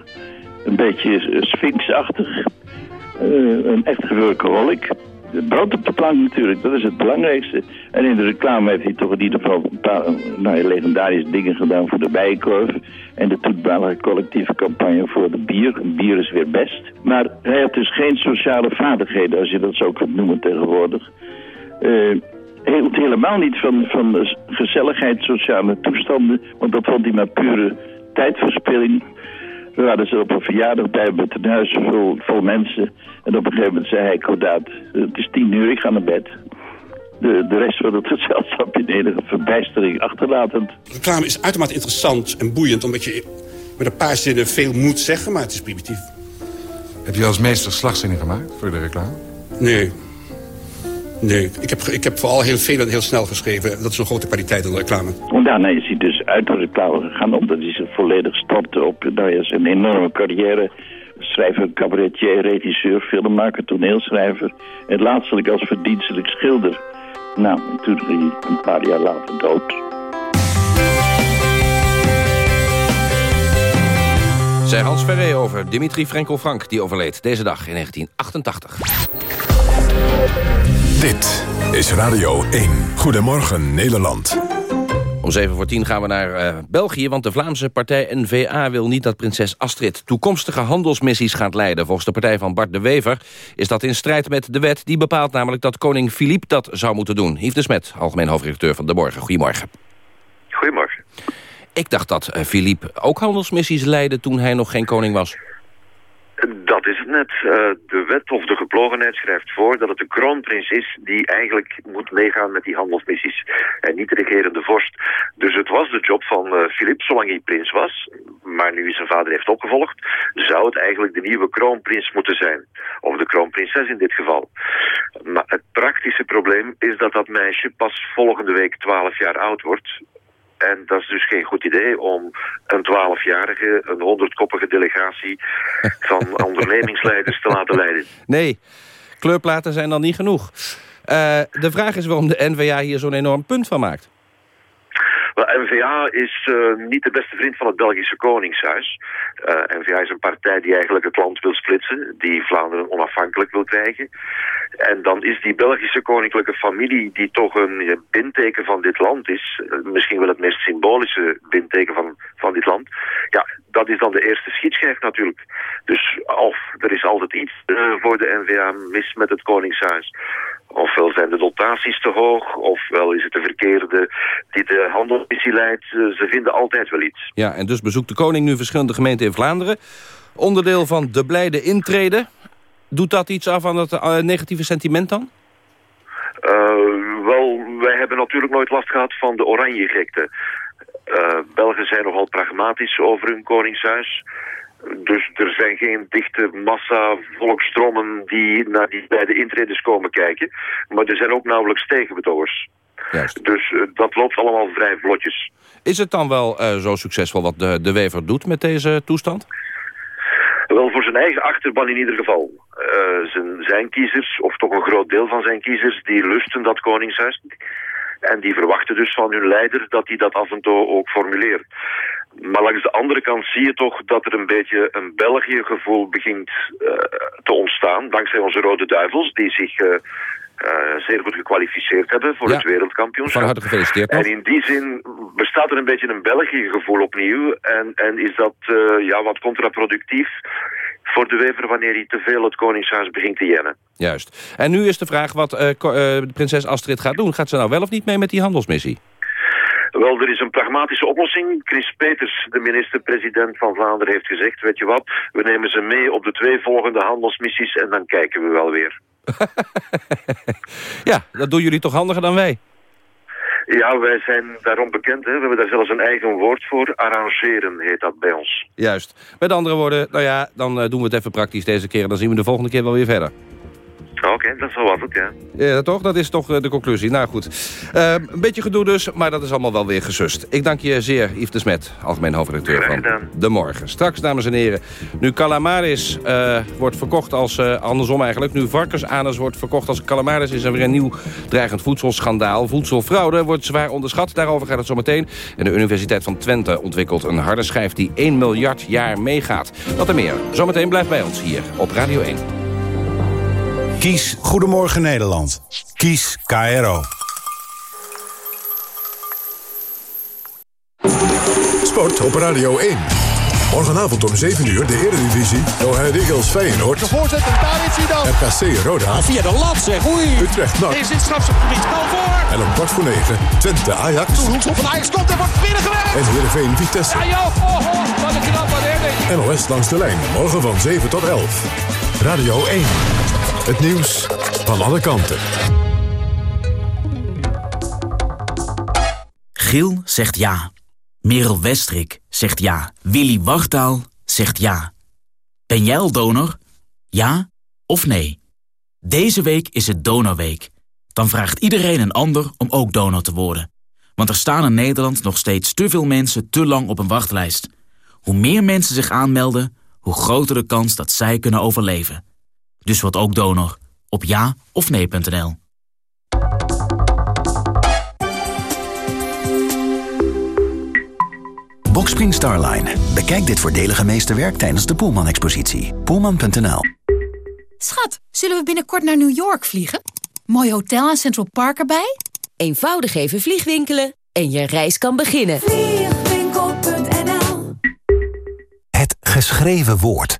Een beetje uh, sphinxachtig. Eh, een echte workaholic. Brood op de plank natuurlijk, dat is het belangrijkste. En in de reclame heeft hij toch in ieder geval een paar nou, legendarische dingen gedaan voor de bijenkorf. En de toenmalige collectieve campagne voor de bier. Bier is weer best. Maar hij had dus geen sociale vaardigheden, als je dat zo kunt noemen tegenwoordig. Eh, hij hield helemaal niet van, van gezelligheid, sociale toestanden. Want dat vond hij maar pure tijdverspilling. We waren ze op een verjaardag bij met een huis vol, vol mensen. En op een gegeven moment zei hij, Kodaat, het is tien uur, ik ga naar bed. De, de rest van het gezelschap in enige verbijstering achterlatend. Reclame is uitermate interessant en boeiend... omdat je met een paar zinnen veel moet zeggen, maar het is primitief. Heb je als meester slagzinnen gemaakt voor de reclame? Nee. Nee, ik heb, ik heb vooral heel veel en heel snel geschreven. Dat is een grote kwaliteit in de reclame. En daarna is hij dus uit de reclame gegaan, omdat hij zich volledig stopte op nou ja, zijn enorme carrière. Schrijver, cabaretier, regisseur, filmmaker, toneelschrijver. En laatstelijk als verdienstelijk schilder. Nou, en toen ging hij een paar jaar later dood. Zei Hans Ferré over Dimitri Frenkel-Frank, die overleed deze dag in 1988. Dit is Radio 1. Goedemorgen Nederland. Om 7 voor 10 gaan we naar eh, België, want de Vlaamse partij N-VA wil niet dat prinses Astrid toekomstige handelsmissies gaat leiden. Volgens de partij van Bart de Wever is dat in strijd met de wet die bepaalt namelijk dat koning Filip dat zou moeten doen. Yves de Smet, algemeen hoofdredacteur van De Morgen. Goedemorgen. Goedemorgen. Ik dacht dat uh, Filip ook handelsmissies leidde toen hij nog geen koning was. Dat is het net. Uh, de wet of de geplogenheid schrijft voor dat het de kroonprins is die eigenlijk moet meegaan met die handelsmissies. En niet de regerende vorst. Dus het was de job van Filip, zolang hij prins was. Maar nu zijn vader heeft opgevolgd, zou het eigenlijk de nieuwe kroonprins moeten zijn. Of de kroonprinses in dit geval. Maar het praktische probleem is dat dat meisje pas volgende week 12 jaar oud wordt. En dat is dus geen goed idee om een twaalfjarige, een honderdkoppige delegatie van ondernemingsleiders te laten leiden. Nee, kleurplaten zijn dan niet genoeg. Uh, de vraag is waarom de NVA hier zo'n enorm punt van maakt. NVA is uh, niet de beste vriend van het Belgische Koningshuis. Uh, NVA is een partij die eigenlijk het land wil splitsen, die Vlaanderen onafhankelijk wil krijgen. En dan is die Belgische koninklijke familie, die toch een binteken van dit land is, misschien wel het meest symbolische binteken van, van dit land, ja, dat is dan de eerste schietschijf natuurlijk. Dus of er is altijd iets uh, voor de NVA mis met het Koningshuis. Ofwel zijn de dotaties te hoog, ofwel is het de verkeerde die de handelsmissie leidt. Ze vinden altijd wel iets. Ja, en dus bezoekt de koning nu verschillende gemeenten in Vlaanderen. Onderdeel van de blijde intrede. Doet dat iets af aan het uh, negatieve sentiment dan? Wel, wij hebben natuurlijk nooit last gehad van de oranje gekte. Uh, Belgen zijn nogal pragmatisch over hun koningshuis. Dus er zijn geen dichte massa volkstromen die naar die bij de intredes komen kijken. Maar er zijn ook nauwelijks tegenbetogers. Juist. Dus uh, dat loopt allemaal vrij vlotjes. Is het dan wel uh, zo succesvol wat de, de Wever doet met deze toestand? Wel, voor zijn eigen achterban in ieder geval. Eh, zijn, zijn kiezers, of toch een groot deel van zijn kiezers, die lusten dat koningshuis. En die verwachten dus van hun leider dat hij dat af en toe ook formuleert. Maar langs de andere kant zie je toch dat er een beetje een België-gevoel begint uh, te ontstaan. Dankzij onze Rode Duivels, die zich uh, uh, zeer goed gekwalificeerd hebben voor Ja. het wereldkampioenschap. Van harte gefeliciteerd. En in die zin bestaat er een beetje een België-gevoel opnieuw. En, en is dat eh, ja, wat contraproductief voor de wever wanneer hij te veel het koningshuis begint te jennen. Juist. En nu is de vraag wat eh, eh, prinses Astrid gaat doen. Gaat ze nou wel of niet mee met die handelsmissie? Wel, er is een pragmatische oplossing. Chris Peters, de minister-president van Vlaanderen, heeft gezegd... weet je wat, we nemen ze mee op de twee volgende handelsmissies... en dan kijken we wel weer. Ja, dat doen jullie toch handiger dan wij? Ja, wij zijn daarom bekend. Hè. We hebben daar zelfs een eigen woord voor. Arrangeren heet dat bij ons. Juist. Met andere woorden, nou ja, dan eh, doen we het even praktisch deze keer... en dan zien we de volgende keer wel weer verder. Oké, dat zo was het, ja. Ja, toch? Dat is toch eh, de conclusie. Nou goed. Eh, een beetje gedoe dus, maar dat is allemaal wel weer gesust. Ik dank je zeer, Yves de Smet, algemeen hoofdredacteur van De Morgen. Straks, dames en heren, nu calamaris eh, wordt verkocht als, andersom eigenlijk... nu varkensanus wordt verkocht als calamaris... is er weer een nieuw dreigend voedselschandaal. Voedselfraude wordt zwaar onderschat, daarover gaat het zo meteen. En de Universiteit van Twente ontwikkelt een harde schijf... die 1 miljard jaar meegaat. Dat en meer. Zometeen blijft bij ons hier op Radio 1. Kies Goedemorgen Nederland. Kies KRO. Sport op Radio 1. Morgenavond om 7 uur de Eredivisie. Ahead Eagles Feyenoord. De voorzet en daar is hij dan. RKC Roda. Via de lat zeg, oei. Utrecht NAC. Is dit strafschopgebied spel voor? En om kwart voor 9 Twente Ajax. Hoekschop van Ajax komt en wordt binnengewerkt. En Heerenveen Vitesse. Ja joh, oh, oh, wat een knap wat hè. NOS langs de lijn. Morgen van 7 tot 11. Radio 1. Het nieuws van alle kanten. Giel zegt ja. Merel Westrik zegt ja. Willy Wartaal zegt ja. Ben jij al donor? Ja of nee? Deze week is het Donorweek. Dan vraagt iedereen een ander om ook donor te worden. Want er staan in Nederland nog steeds te veel mensen te lang op een wachtlijst. Hoe meer mensen zich aanmelden, hoe groter de kans dat zij kunnen overleven. Dus word ook donor op ja of nee.nl. Boxspring Starline. Bekijk dit voordelige meesterwerk tijdens de Poelman-expositie. Poelman.nl Schat, zullen we binnenkort naar New York vliegen? Mooi hotel en Central Park erbij? Eenvoudig even vliegwinkelen en je reis kan beginnen. Vliegwinkel.nl Het geschreven woord.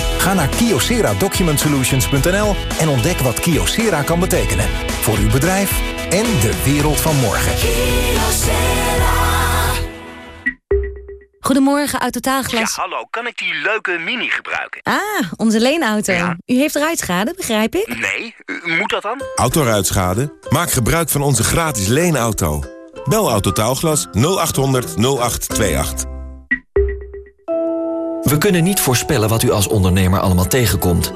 Ga naar kyocera-document-solutions.nl en ontdek wat Kyocera kan betekenen. Voor uw bedrijf en de wereld van morgen. Goedemorgen, uit Totaalglas. Ja, hallo, kan ik die leuke mini gebruiken? Ah, onze leenauto. U heeft ruitschade, begrijp ik? Nee, u- moet dat dan? Autoruitschade? Maak gebruik van onze gratis leenauto. Bel Autotaalglas 0800 0828. We kunnen niet voorspellen wat u als ondernemer allemaal tegenkomt.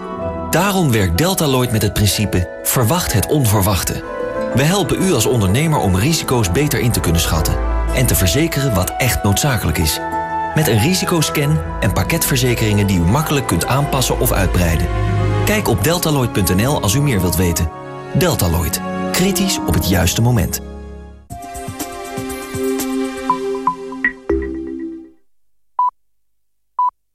Daarom werkt Deltaloid met het principe verwacht het onverwachte. We helpen u als ondernemer om risico's beter in te kunnen schatten en te verzekeren wat echt noodzakelijk is. Met een risicoscan en pakketverzekeringen die u makkelijk kunt aanpassen of uitbreiden. Kijk op deltaloid.nl als u meer wilt weten. Deltaloid. Kritisch op het juiste moment.